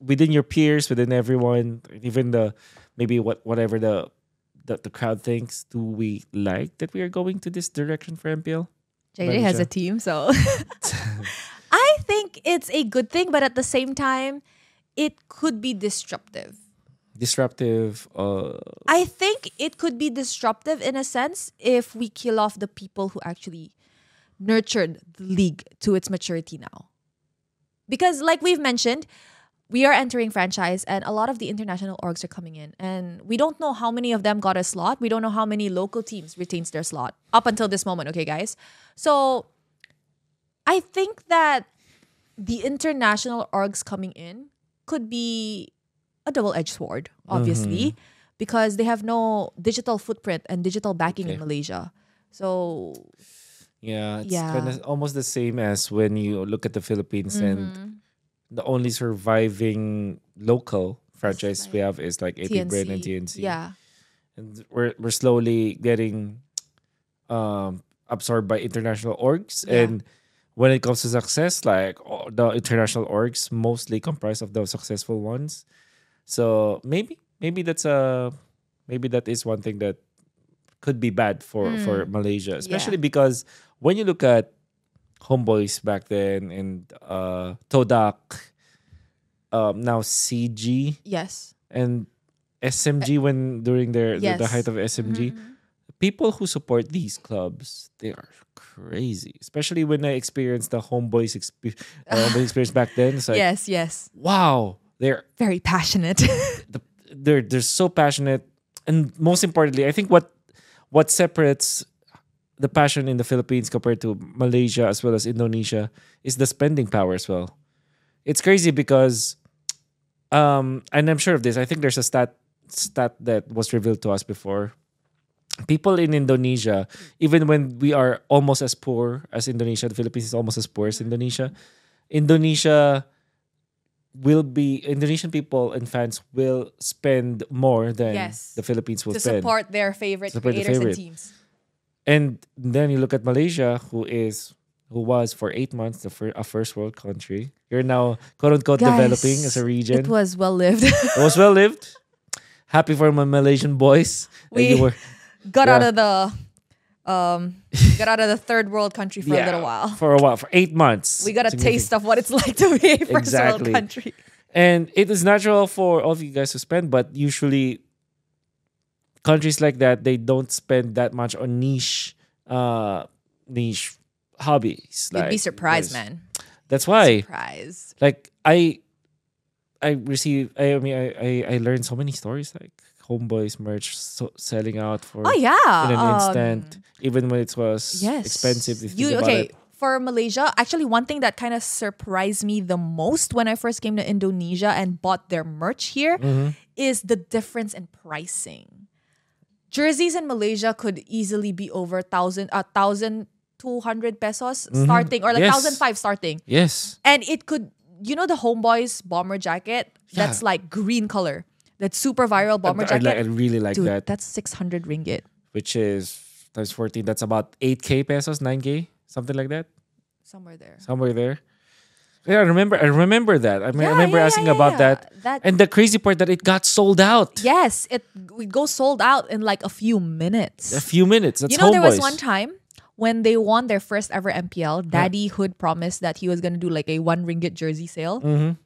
within your peers, within everyone, even the maybe what whatever the the, the crowd thinks, do we like that we are going to this direction for MPL? JJ has a team, so think it's a good thing, but at the same time, it could be disruptive. Disruptive. Uh, I think it could be disruptive in a sense if we kill off the people who actually nurtured the league to its maturity now. Because, like we've mentioned, we are entering franchise and a lot of the international orgs are coming in and we don't know how many of them got a slot we don't know how many local teams retains their slot up until this moment okay guys so i think that the international orgs coming in could be a double-edged sword obviously because they have no digital footprint and digital backing in malaysia so yeah, it's Yeah. kind of almost the same as when you look at the Philippines Mm-hmm. and the only surviving local franchise we have is like AP Bren and TNC. yeah and we're we're slowly getting um absorbed by international orgs Yeah. and when it comes to success like all the international orgs mostly comprise of the successful ones. So maybe maybe that's a maybe that is one thing that could be bad for for Malaysia especially because when you look at HomeBois back then and uh Todak um now CG yes. And SMG when during their the, the height of SMG, people who support these clubs they are crazy. Especially when I experienced the HomeBois exp- uh, homeboy experience back then. It's like yes yes wow, they're very passionate the, they're they're so passionate, and most importantly, I think what what separates the passion in the Philippines compared to Malaysia as well as Indonesia is the spending power as well. It's crazy because, um, and I'm sure of this. I think there's a stat stat that was revealed to us before. People in Indonesia, even when we are almost as poor as Indonesia, the Philippines is almost as poor as Indonesia. Indonesia will be Indonesian people and fans will spend more than Yes. the Philippines will spend to spend. support their favorite Support the creators favorite. and teams And then you look at Malaysia, who is who was for eight months the fir- a first world country. You're now quote unquote Guys, developing as a region. It was well lived. It was well lived. Happy for my Malaysian boys. We- you were got out of the um got out of the third world country for a little while. For a while, for eight months. We got a taste of what it's like to be a first Exactly. world country. And it is natural for all of you guys to spend, but usually countries like that they don't spend that much on niche uh niche hobbies. You'd be surprised, man. That's why. Surprised. Like I I received I, I mean I, I I learned so many stories like HomeBois merch so, selling out for Oh yeah. in an um, instant, even when it was yes. expensive. If you You okay? it. For Malaysia, actually, one thing that kind of surprised me the most when I first came to Indonesia and bought their merch here is Mm-hmm. the difference in pricing. Jerseys in Malaysia could easily be over thousand, a thousand two hundred pesos starting, or like Mm-hmm. Yes. thousand five starting, Yes. and it could, you know, the HomeBois bomber jacket that's like green color, that super viral bomber I, jacket. I, I really like Dude, that. That's 600 ringgit. Which is times 14. That's about 8K pesos, 9K, something like that. Somewhere there. Somewhere there. Yeah, I remember. I remember that. I, yeah, remember yeah, asking yeah, about that. that. And the crazy part that it got sold out. Yes, it it goes sold out in like a few minutes. A few minutes. That's you know, there was one time when they won their first ever MPL. Daddy Hood promised that he was gonna do like a one ringgit jersey sale. Mm-hmm.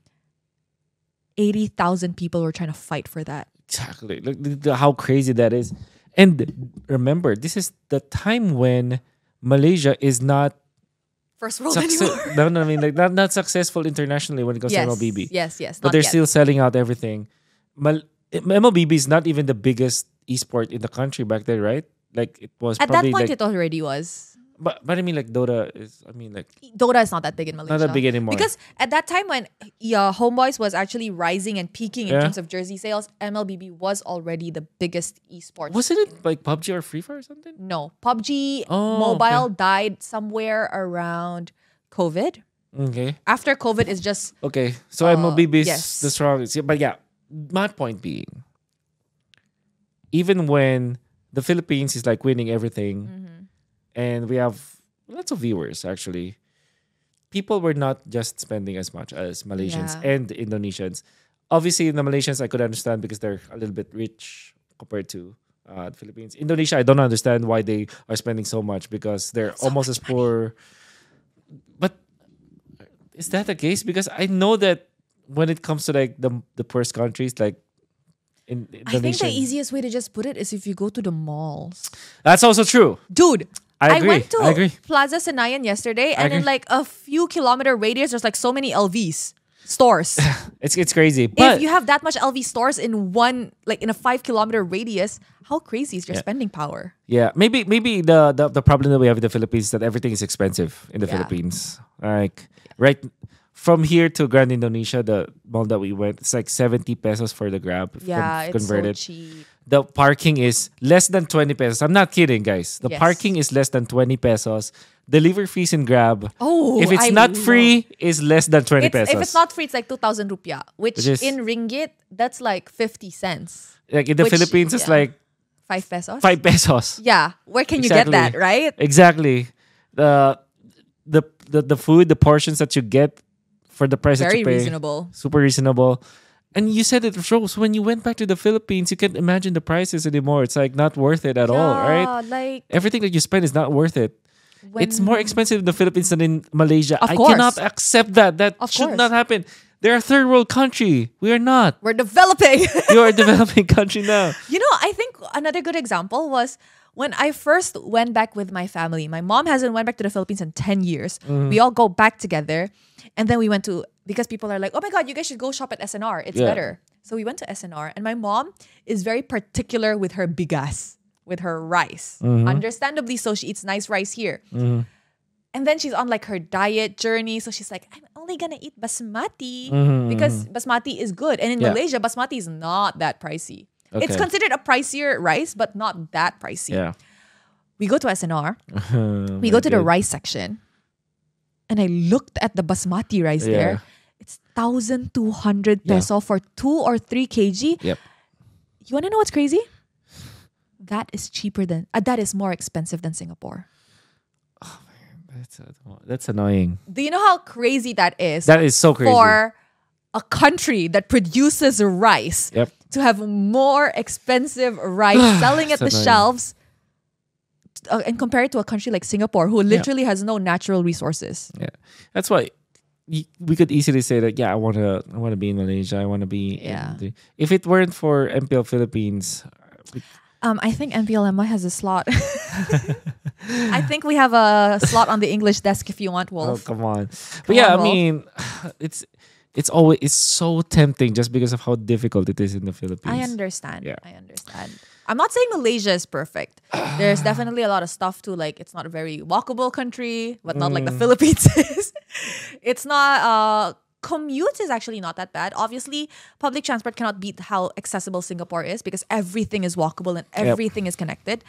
80,000 people were trying to fight for that. Exactly. Look how crazy that is. And remember, this is the time when Malaysia is not first world succe- anymore. no, I mean like not, not successful internationally when it comes yes, to MLBB. Yes, yes. But they're yet. still selling out everything. Mal- MLBB is not even the biggest esport in the country back then, right? Like it was at that point like, it already was but but I mean like Dota is. I mean like Dota is not that big in Malaysia. not that big anymore. Because at that time when yeah, HomeBois was actually rising and peaking in Yeah. terms of jersey sales, MLBB was already the biggest esports. wasn't it like PUBG or Free Fire or something? No, PUBG Oh, Mobile died somewhere around COVID. Okay, After COVID is just okay. So Uh, MLBB is yes. the strongest. Yeah, But yeah, my point being, even when the Philippines is like winning everything, Mm-hmm. And we have lots of viewers actually. People were not just spending as much as Malaysians Yeah. and Indonesians. Obviously, the Malaysians I could understand because they're a little bit rich compared to uh, the Philippines. Indonesia, I don't understand why they are spending so much because they're almost as poor. But is that the case? Because I know that when it comes to like the the poorest countries, like in I think the easiest way to just put it is if you go to the malls. that's also true. Dude, I agree. went to I agree. Plaza Senayan yesterday and in like a few kilometer radius there's like so many LVs stores. It's it's crazy, but if you have that much LV stores in one like in a 5 kilometer radius, how crazy is your Yeah. spending power? Yeah, maybe maybe the, the the problem that we have in the Philippines is that everything is expensive in the Yeah. Philippines. Like right from here to Grand Indonesia, the mall that we went, it's like seventy pesos for the grab. if con- Yeah, it's so cheap. the parking is less than twenty pesos. I'm not kidding, guys. The Yes. parking is less than twenty pesos. Delivery fees in Grab. Oh, if it's I not love- free, is less than twenty It's, pesos. if it's not free, it's like 2,000 rupiah, which Which is- in ringgit, that's like 50 cents. like in the which- Philippines, it's like 5 pesos? five pesos. Yeah. Where can you get that, right? Exactly. The the the the food, the portions that you get for the price Very that you pay, reasonable. super reasonable. And you said it, Rose. When you went back to the Philippines, you can't imagine the prices anymore. It's like not worth it at all, right? Like Everything that you spend is not worth it. it's more expensive in the Philippines than in Malaysia. Of I course. cannot accept that. That Of should course. not happen. They're a third world country. We are not. We're developing. You are a developing country now. You know, I think another good example was when I first went back with my family. My mom hasn't went back to the Philippines in 10 years. Mm-hmm. We all go back together. And then we went to because people are like, "Oh my god, you guys should go shop at SNR. It's Yeah. better." So we went to SNR and my mom is very particular with her bigas, with her rice. Mm-hmm. Understandably so, she eats nice rice here. And then she's on like her diet journey. So she's like, I'm only gonna eat basmati because basmati is good. And in Mm-hmm, Yeah. Malaysia, basmati is not that pricey. It's considered a pricier rice, but not that pricey. Yeah. We go to SNR, Oh we go to the rice section, and I looked at the basmati rice Yeah. there. It's 1,200 Yeah. peso for two or three kg. Yep. You wanna know what's crazy? That is cheaper than, uh, that is more expensive than Singapore. Oh, man. That's, that's annoying. Do you know how crazy that is? That is so crazy. For a country that produces rice Yep. To have more expensive rice selling at So the annoying. shelves uh, and compare it to a country like Singapore who literally has no natural resources. Yeah, that's why we could easily say that. Yeah, I want to. I want to be in Malaysia. I want to be. Yeah. The, if it weren't for MPL Philippines, Um, I think MPLMY has a slot. I think we have a slot on the English desk if you want, oh come on. Come but yeah, on, I mean, it's it's always it's so tempting just because of how difficult it is in the Philippines. I understand. Yeah. I understand. I'm not saying Malaysia is perfect. There's definitely a lot of stuff to Like it's not a very walkable country, but not like the Mm. Philippines is. it's not. Uh, commute is actually not that bad. Obviously, public transport cannot beat how accessible Singapore is because everything is walkable and everything is connected.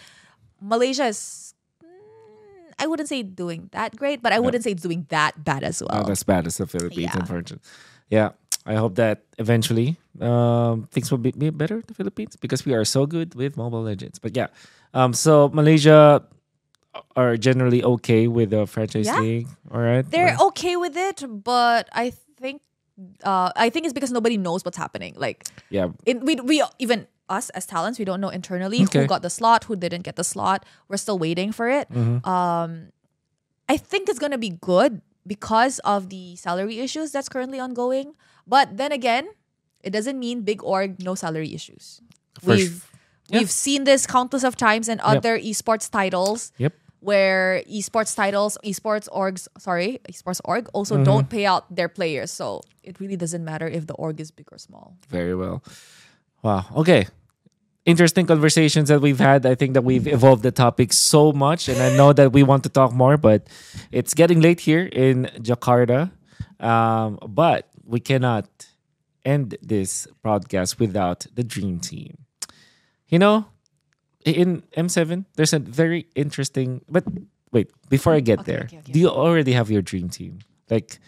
Malaysia is. mm, I wouldn't say doing that great, but I wouldn't say it's doing that bad as well. Not as bad as the Philippines, Yeah. unfortunately. Yeah, I hope that eventually um, things will be, be better in the Philippines because we are so good with Mobile Legends. But yeah, um, so Malaysia are generally okay with the franchise Yeah. league. All right, They're right. okay with it, but I think uh I think it's because nobody knows what's happening. Like yeah, in, we we even us as talents, we don't know internally Okay. who got the slot, who didn't get the slot. We're still waiting for it. Mm-hmm. Um I think it's gonna be good because of the salary issues that's currently ongoing. But then again, it doesn't mean big org no salary issues. For we've yeah. we've seen this countless of times in other esports titles Yep. where esports titles, esports orgs, sorry, esports org also Mm-hmm. don't pay out their players. So it really doesn't matter if the org is big or small. Very well. Wow. Okay. Interesting conversations that we've had. I think that we've evolved the topic so much, and I know that we want to talk more, but it's getting late here in Jakarta. Um, but we cannot end this podcast without the dream team. You know, in M7, there's a very interesting. But wait, before I get Okay, there, okay, okay. do you already have your dream team? Like,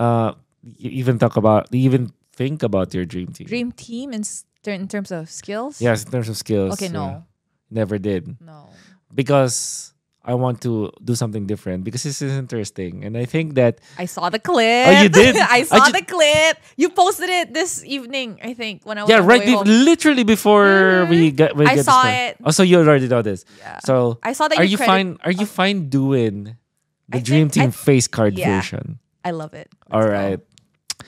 uh, you even talk about, you even think about your dream team? Dream team and in terms of skills? Yes, in terms of skills. Okay, no. never did No. because I want to do something different because this is interesting, and I think that I saw the clip. Oh, you did? I I saw ju- the clip. You posted it this evening, I think, when I was yeah, right, be- literally before we mm-hmm. got We I get saw it. Oh, so you already know this. Yeah. So I saw that Are you credit- fine? Are you uh, fine doing the I Dream I Team face card yeah. version? I love it. All Let's go.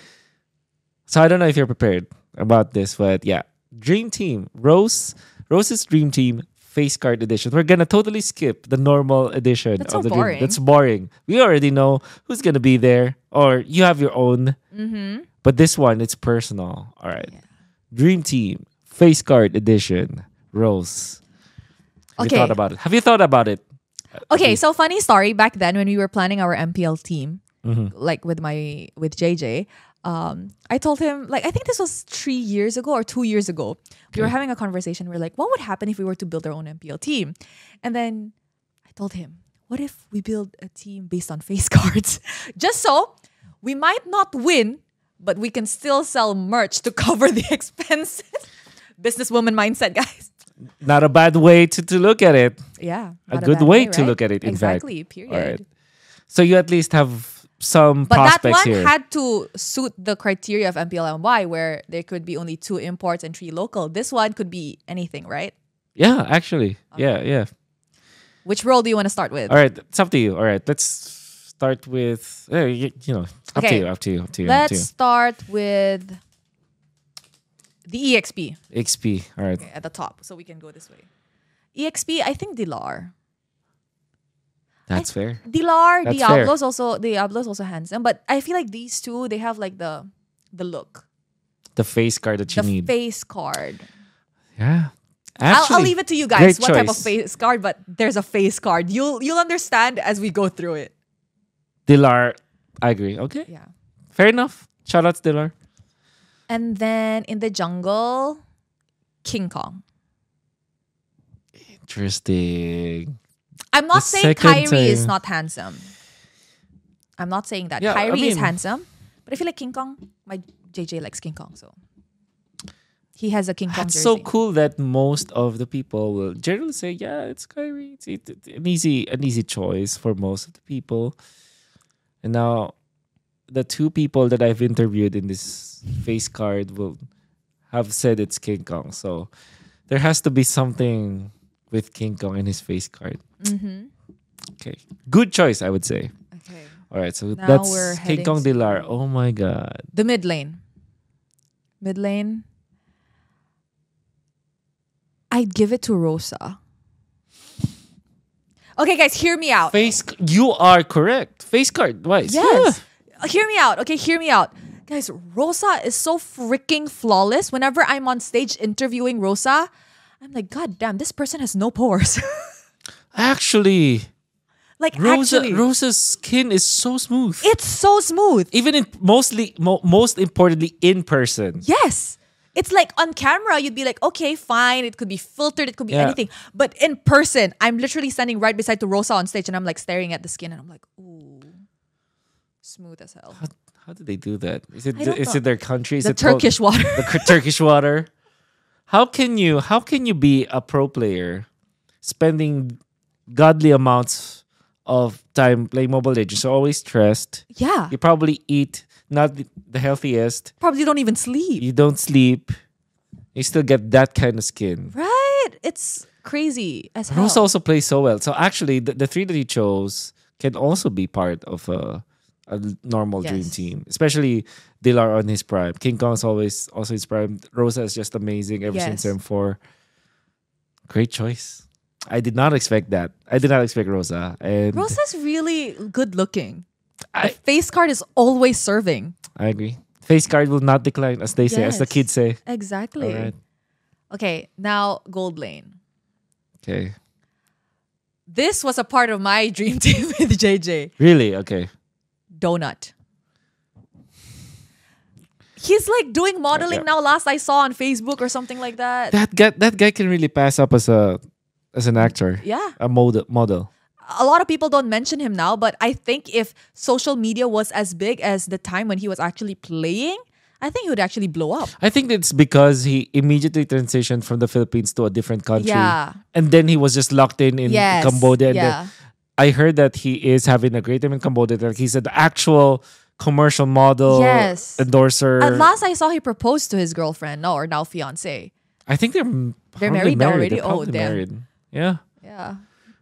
So I don't know if you're prepared about this, but yeah, Dream Team Rose Rose's Dream Team face card edition. We're gonna totally skip the normal edition That's of so the Dream. boring. That's boring. We already know who's gonna be there, or you have your own. Mm-hmm. But this one, it's personal. All right, Dream Team face card edition. Rose. Have Okay. you thought about it? Have you thought about it? Okay, so funny story back then when we were planning our MPL team, Mm-hmm. like with my with JJ. Um, I told him like I think this was three years ago or two years ago. We were having a conversation. We are like, what would happen if we were to build our own MPL team? And then I told him, what if we build a team based on face cards, just so we might not win, but we can still sell merch to cover the expenses. Businesswoman mindset, guys. Not a bad way to, to look at it. Yeah, A good bad way to right? look at it, in fact. exactly. Period. All right. So you at least have some But that one here. had to suit the criteria of MPLMY, where there could be only two imports and three local. This one could be anything, right? yeah, actually. Yeah, yeah. Which role do you want to start with? All right, it's up to you. All right, let's start with uh, you, you know, up to you, up to you, up to you, up to Let's start with the EXP you. XP. All right. okay, at the top, so we can go this way. EXP, I think Dilar. That's fair. Dilar, That's Diablo's also Diablo's also handsome, but I feel like these two they have like the the look, The face card that you the need. face card. yeah. I'll, I'll leave it to you guys what type of face card, but there's a face card. You'll you'll understand as we go through it. Dilar. I agree. Okay. Yeah. Fair enough. Shout out to Dilar. And then in the jungle, King Kong. Interesting. I'm not The saying Kyrie is not handsome. I'm not saying that. Yeah, I Kyrie is handsome, but I feel like King Kong, my JJ likes King Kong, so he has a King Kong jersey. so cool that most of the people will generally say, "Yeah, it's Kyrie. It's, it- it- an easy, an easy choice for most of the people." And now, the two people that I've interviewed in this face card will have said it's King Kong. So there has to be something with King Kong in his face card. Mm-hmm. Okay, good choice, I would say. Okay. All right, so Now that's King Kong Dilar. Oh my god. The mid lane. Mid lane. I'd give it to Rosa. Okay, guys, hear me out. Face, you are correct. Face card wise. Yes. Uh, Hear me out. Okay, hear me out. Guys, Rosa is so freaking flawless. Whenever I'm on stage interviewing Rosa, I'm like, God damn, this person has no pores. Actually, like, Rosa, actually, Rosa's skin is so smooth. it's so smooth. Even in mostly, mo- most importantly, in person. Yes. It's like on camera, you'd be like, okay, fine. It could be filtered. It could be Yeah. anything. But in person, I'm literally standing right beside to Rosa on stage and I'm like staring at the skin and I'm like, ooh, smooth as hell. How, how do they do that? Is it is know. it their country? Is The it Turkish water. the Turkish water? How can you how can you be a pro player spending godly amounts of time playing Mobile Legends? You're always stressed. yeah. You probably eat not the, healthiest. Probably don't even sleep. You don't sleep. You still get that kind of skin. Right? It's crazy as hell. Also plays so well. So actually, the, the three that he chose can also be part of a, a normal dream team, especially Dilar on his prime. King Kong's always also his prime. Rosa is just amazing ever since Yes. M4. Great choice. I did not expect that. I did not expect Rosa. And Rosa's really good looking. The face card is always serving. I agree. Face card will not decline, as they say, as the kids say. Exactly. Right. Okay, now Gold Lane. Okay. This was a part of my dream team with JJ. Really? Okay. Donut. He's like doing modeling Yeah. now. Last I saw on Facebook or something like that. That guy, that guy can really pass up as a as an actor, Yeah. a model. model. A lot of people don't mention him now, but I think if social media was as big as the time when he was actually playing, I think he would actually blow up. I think it's because he immediately transitioned from the Philippines to a different country. Yeah. And then he was just locked in in Yes. Cambodia. And Yeah. then I heard that he is having a great time in Cambodia. That he's an actual commercial model, Yes. endorser. At last I saw he proposed to his girlfriend, no, or now fiance. I think they're They're probably married already? They're Oh, damn. married. Yeah. Yeah.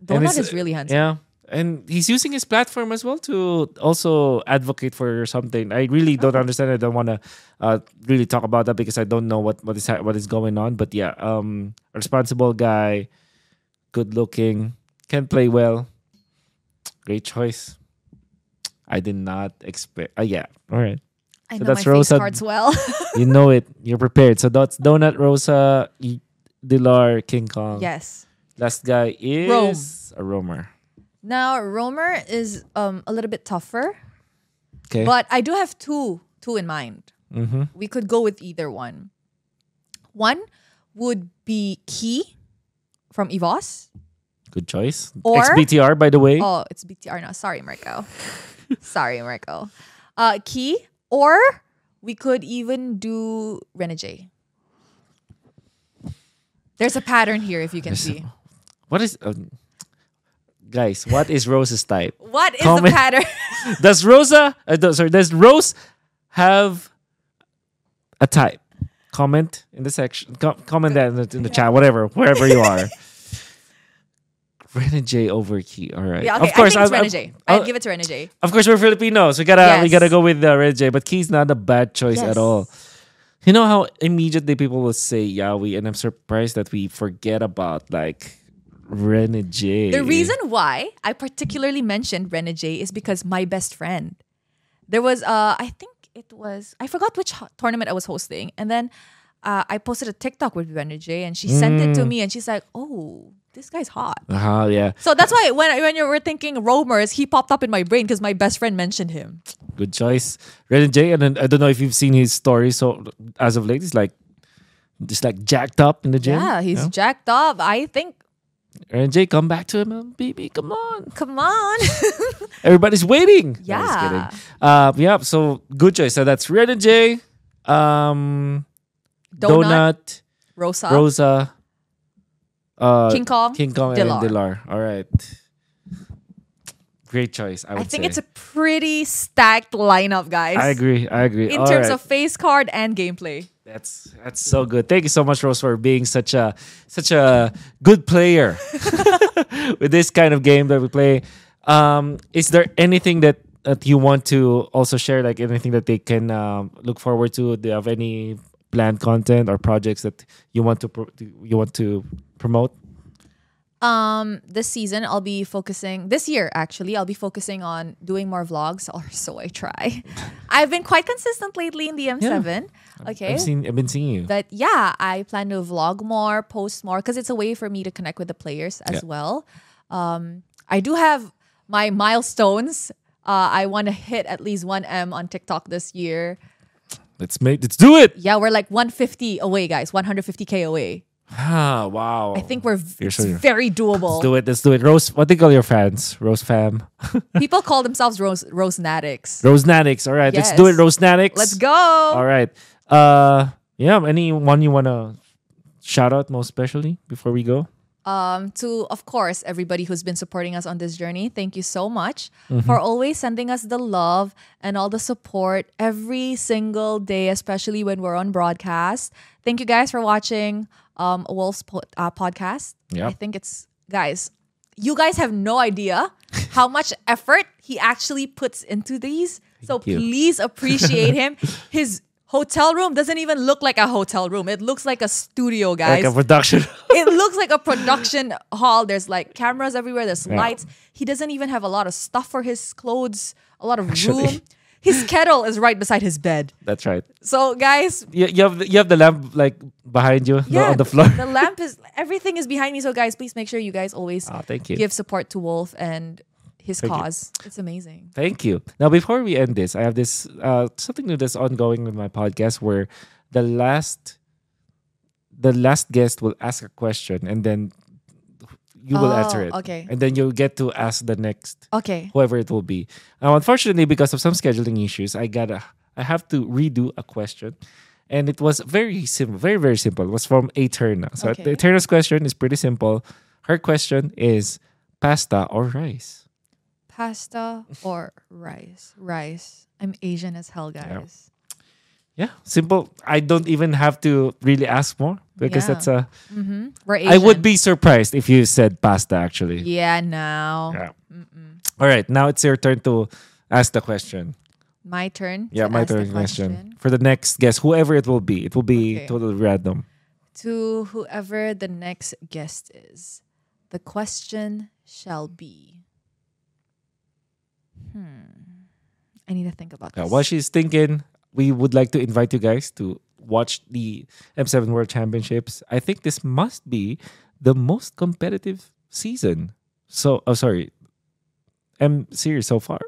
Donut is really handsome. Yeah. And he's using his platform as well to also advocate for something. I really don't Oh. understand. I don't want to uh, really talk about that because I don't know what, what is ha- what is going on. But yeah, um, a responsible guy, good looking, can play well. Great choice. I did not expect. Uh, yeah. All right. I So know that's my face Rosa- cards well. You know it. You're prepared. So that's Donut Rosa, Y- Dilar, King Kong. yes. Last guy is Rome. a roamer. Now Romer is um a little bit tougher, Okay. but I do have two two in mind. mm-hmm. We could go with either one. One would be Key from Evos. Good choice. Or- XBTR, by the way. Oh, it's BTR now. Sorry, Marco. Sorry, Marco. Uh, Key, or we could even do Renegade. There's a pattern here, if you can There's a- see. What is, um, guys? What is Rose's type? What is Comment- the pattern? Does Rosa? Uh, sorry, does Rose have a type? Comment in the section. Com- comment that in the, in the chat, whatever, wherever you are. Renegade over key. All right. yeah, okay. of course, I think it's I- Renegade. I'll- I'd give it to Renegade. Of course, we're Filipinos. We gotta we gotta go with uh, Renegade, but Key's not a bad choice Yes. at all. You know how immediately people will say Yawi, and I'm surprised that we forget about like Renegade. The reason why I particularly mentioned Renegade is because my best friend. There was uh I think it was I forgot which ho- tournament I was hosting and then uh, I posted a TikTok with Renegade and she sent it to Mm. me and she's like, "Oh, this guy's hot." Uh-huh, yeah, So that's why when when you were thinking Romers, he popped up in my brain because my best friend mentioned him. good choice. Renegade, and then I don't know if you've seen his story. So as of late, he's like just like jacked up in the gym. Yeah, he's jacked up. I think Renegade, come back to him, baby. Come on, come on. everybody's waiting. No, just Yeah. kidding. Uh, yeah. So good choice. So that's Renegade. Um, Donut, Donut, Rosa, Rosa, uh, King Kong, King Kong, Dilar. and Dilar. All right. Great choice. I would I think say. it's a pretty stacked lineup, guys. I agree. I agree. In All terms right. of face card and gameplay. That's that's so good. Thank you so much, Rose, for being such a such a good player with this kind of game that we play. Um, is there anything that, that you want to also share? Like anything that they can um, look forward to? Do you have any planned content or projects that you want to pro- you want to promote? Um, this season I'll be focusing this year actually I'll be focusing on doing more vlogs or so I try. I've been quite consistent lately in the M7. Okay. I've seen I've been seeing you. But yeah, I plan to vlog more, post more, because it's a way for me to connect with the players as Yeah. well. Um, I do have my milestones. Uh, I want to hit at least 1M on TikTok this year. Let's make let's do it. Yeah, we're like 150 away, guys. 150k away. Ah, wow. I think we're v- so- very Let's doable. do it. Let's do it. Rose, what do you call your fans? Rose fam. People call themselves Rose Rose Natics. Rose Natics. All right, let's do it, Yes. Rose Natics. Let's go. All right. Uh, yeah. Anyone you wanna shout out most especially before we go? Um, to of course everybody who's been supporting us on this journey thank you so much Mm-hmm. for always sending us the love and all the support every single day especially when we're on broadcast. Thank you guys for watching um wolf's po- uh, podcast. Yep. i think it's guys you guys have no idea how much effort he actually puts into these. So please appreciate him. His hotel room doesn't even look like a hotel room it looks like a studio guys Like a production. it looks like a production hall. There's like cameras everywhere. There's Yeah. lights. He doesn't even have a lot of stuff for his clothes. A lot of Actually. room. His kettle is right beside his bed. That's right. So guys, You, you have the, you have the lamp like behind you yeah, on the floor. The lamp is everything is behind me. So guys, please make sure you guys always oh, thank you. give support to Wolf and his Thank you. cause. It's amazing. Thank you. Now, before we end this, I have this uh, something new that's ongoing with my podcast where the last the last guest will ask a question and then you will Oh, answer it. okay. And then you'll get to ask the next Okay. whoever it will be. Now, unfortunately, because of some scheduling issues, I gotta I have to redo a question. And it was very simple, very, very simple. It was from Eterna. So Okay. Eterna's question is pretty simple. Her question is pasta or rice? Pasta or rice? Rice. I'm Asian as hell, guys. Yeah, simple. I don't even have to really ask more because Yeah. that's a. Mm-hmm. We're Asian. I would be surprised if you said pasta. Actually, Yeah, now. Yeah. All right, now it's your turn to ask the question. My turn. Yeah, to my turn question for the next guest, whoever it will be. It will be Okay. totally random. to whoever the next guest is. The question shall be. Hmm. I need to think about Yeah, this. while she's thinking, we would like to invite you guys to watch the M7 World Championships. I think this must be the most competitive season. So, oh, sorry, M series so far.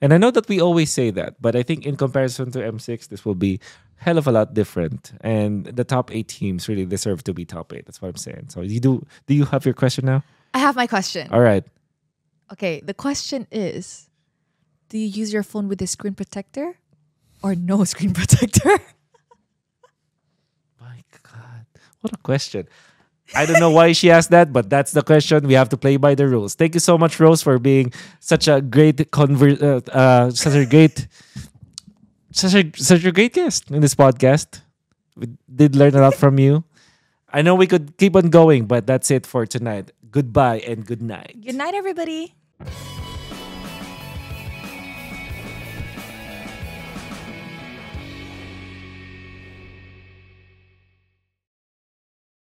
And I know that we always say that, but I think in comparison to M6, this will be hell of a lot different. And the top eight teams really deserve to be top eight. That's what I'm saying. So, you do do you have your question now? I have my question. All right. Okay, the question is Do you use your phone with a screen protector or no screen protector? My God, what a question. I don't know why she asked that, but that's the question. We have to play by the rules. Thank you so much, Rose, for being such a great conver- uh, uh, such a great, such a such a great guest in this podcast. We did learn a lot from you. I know we could keep on going, but that's it for tonight. Goodbye and good night. Good night, everybody.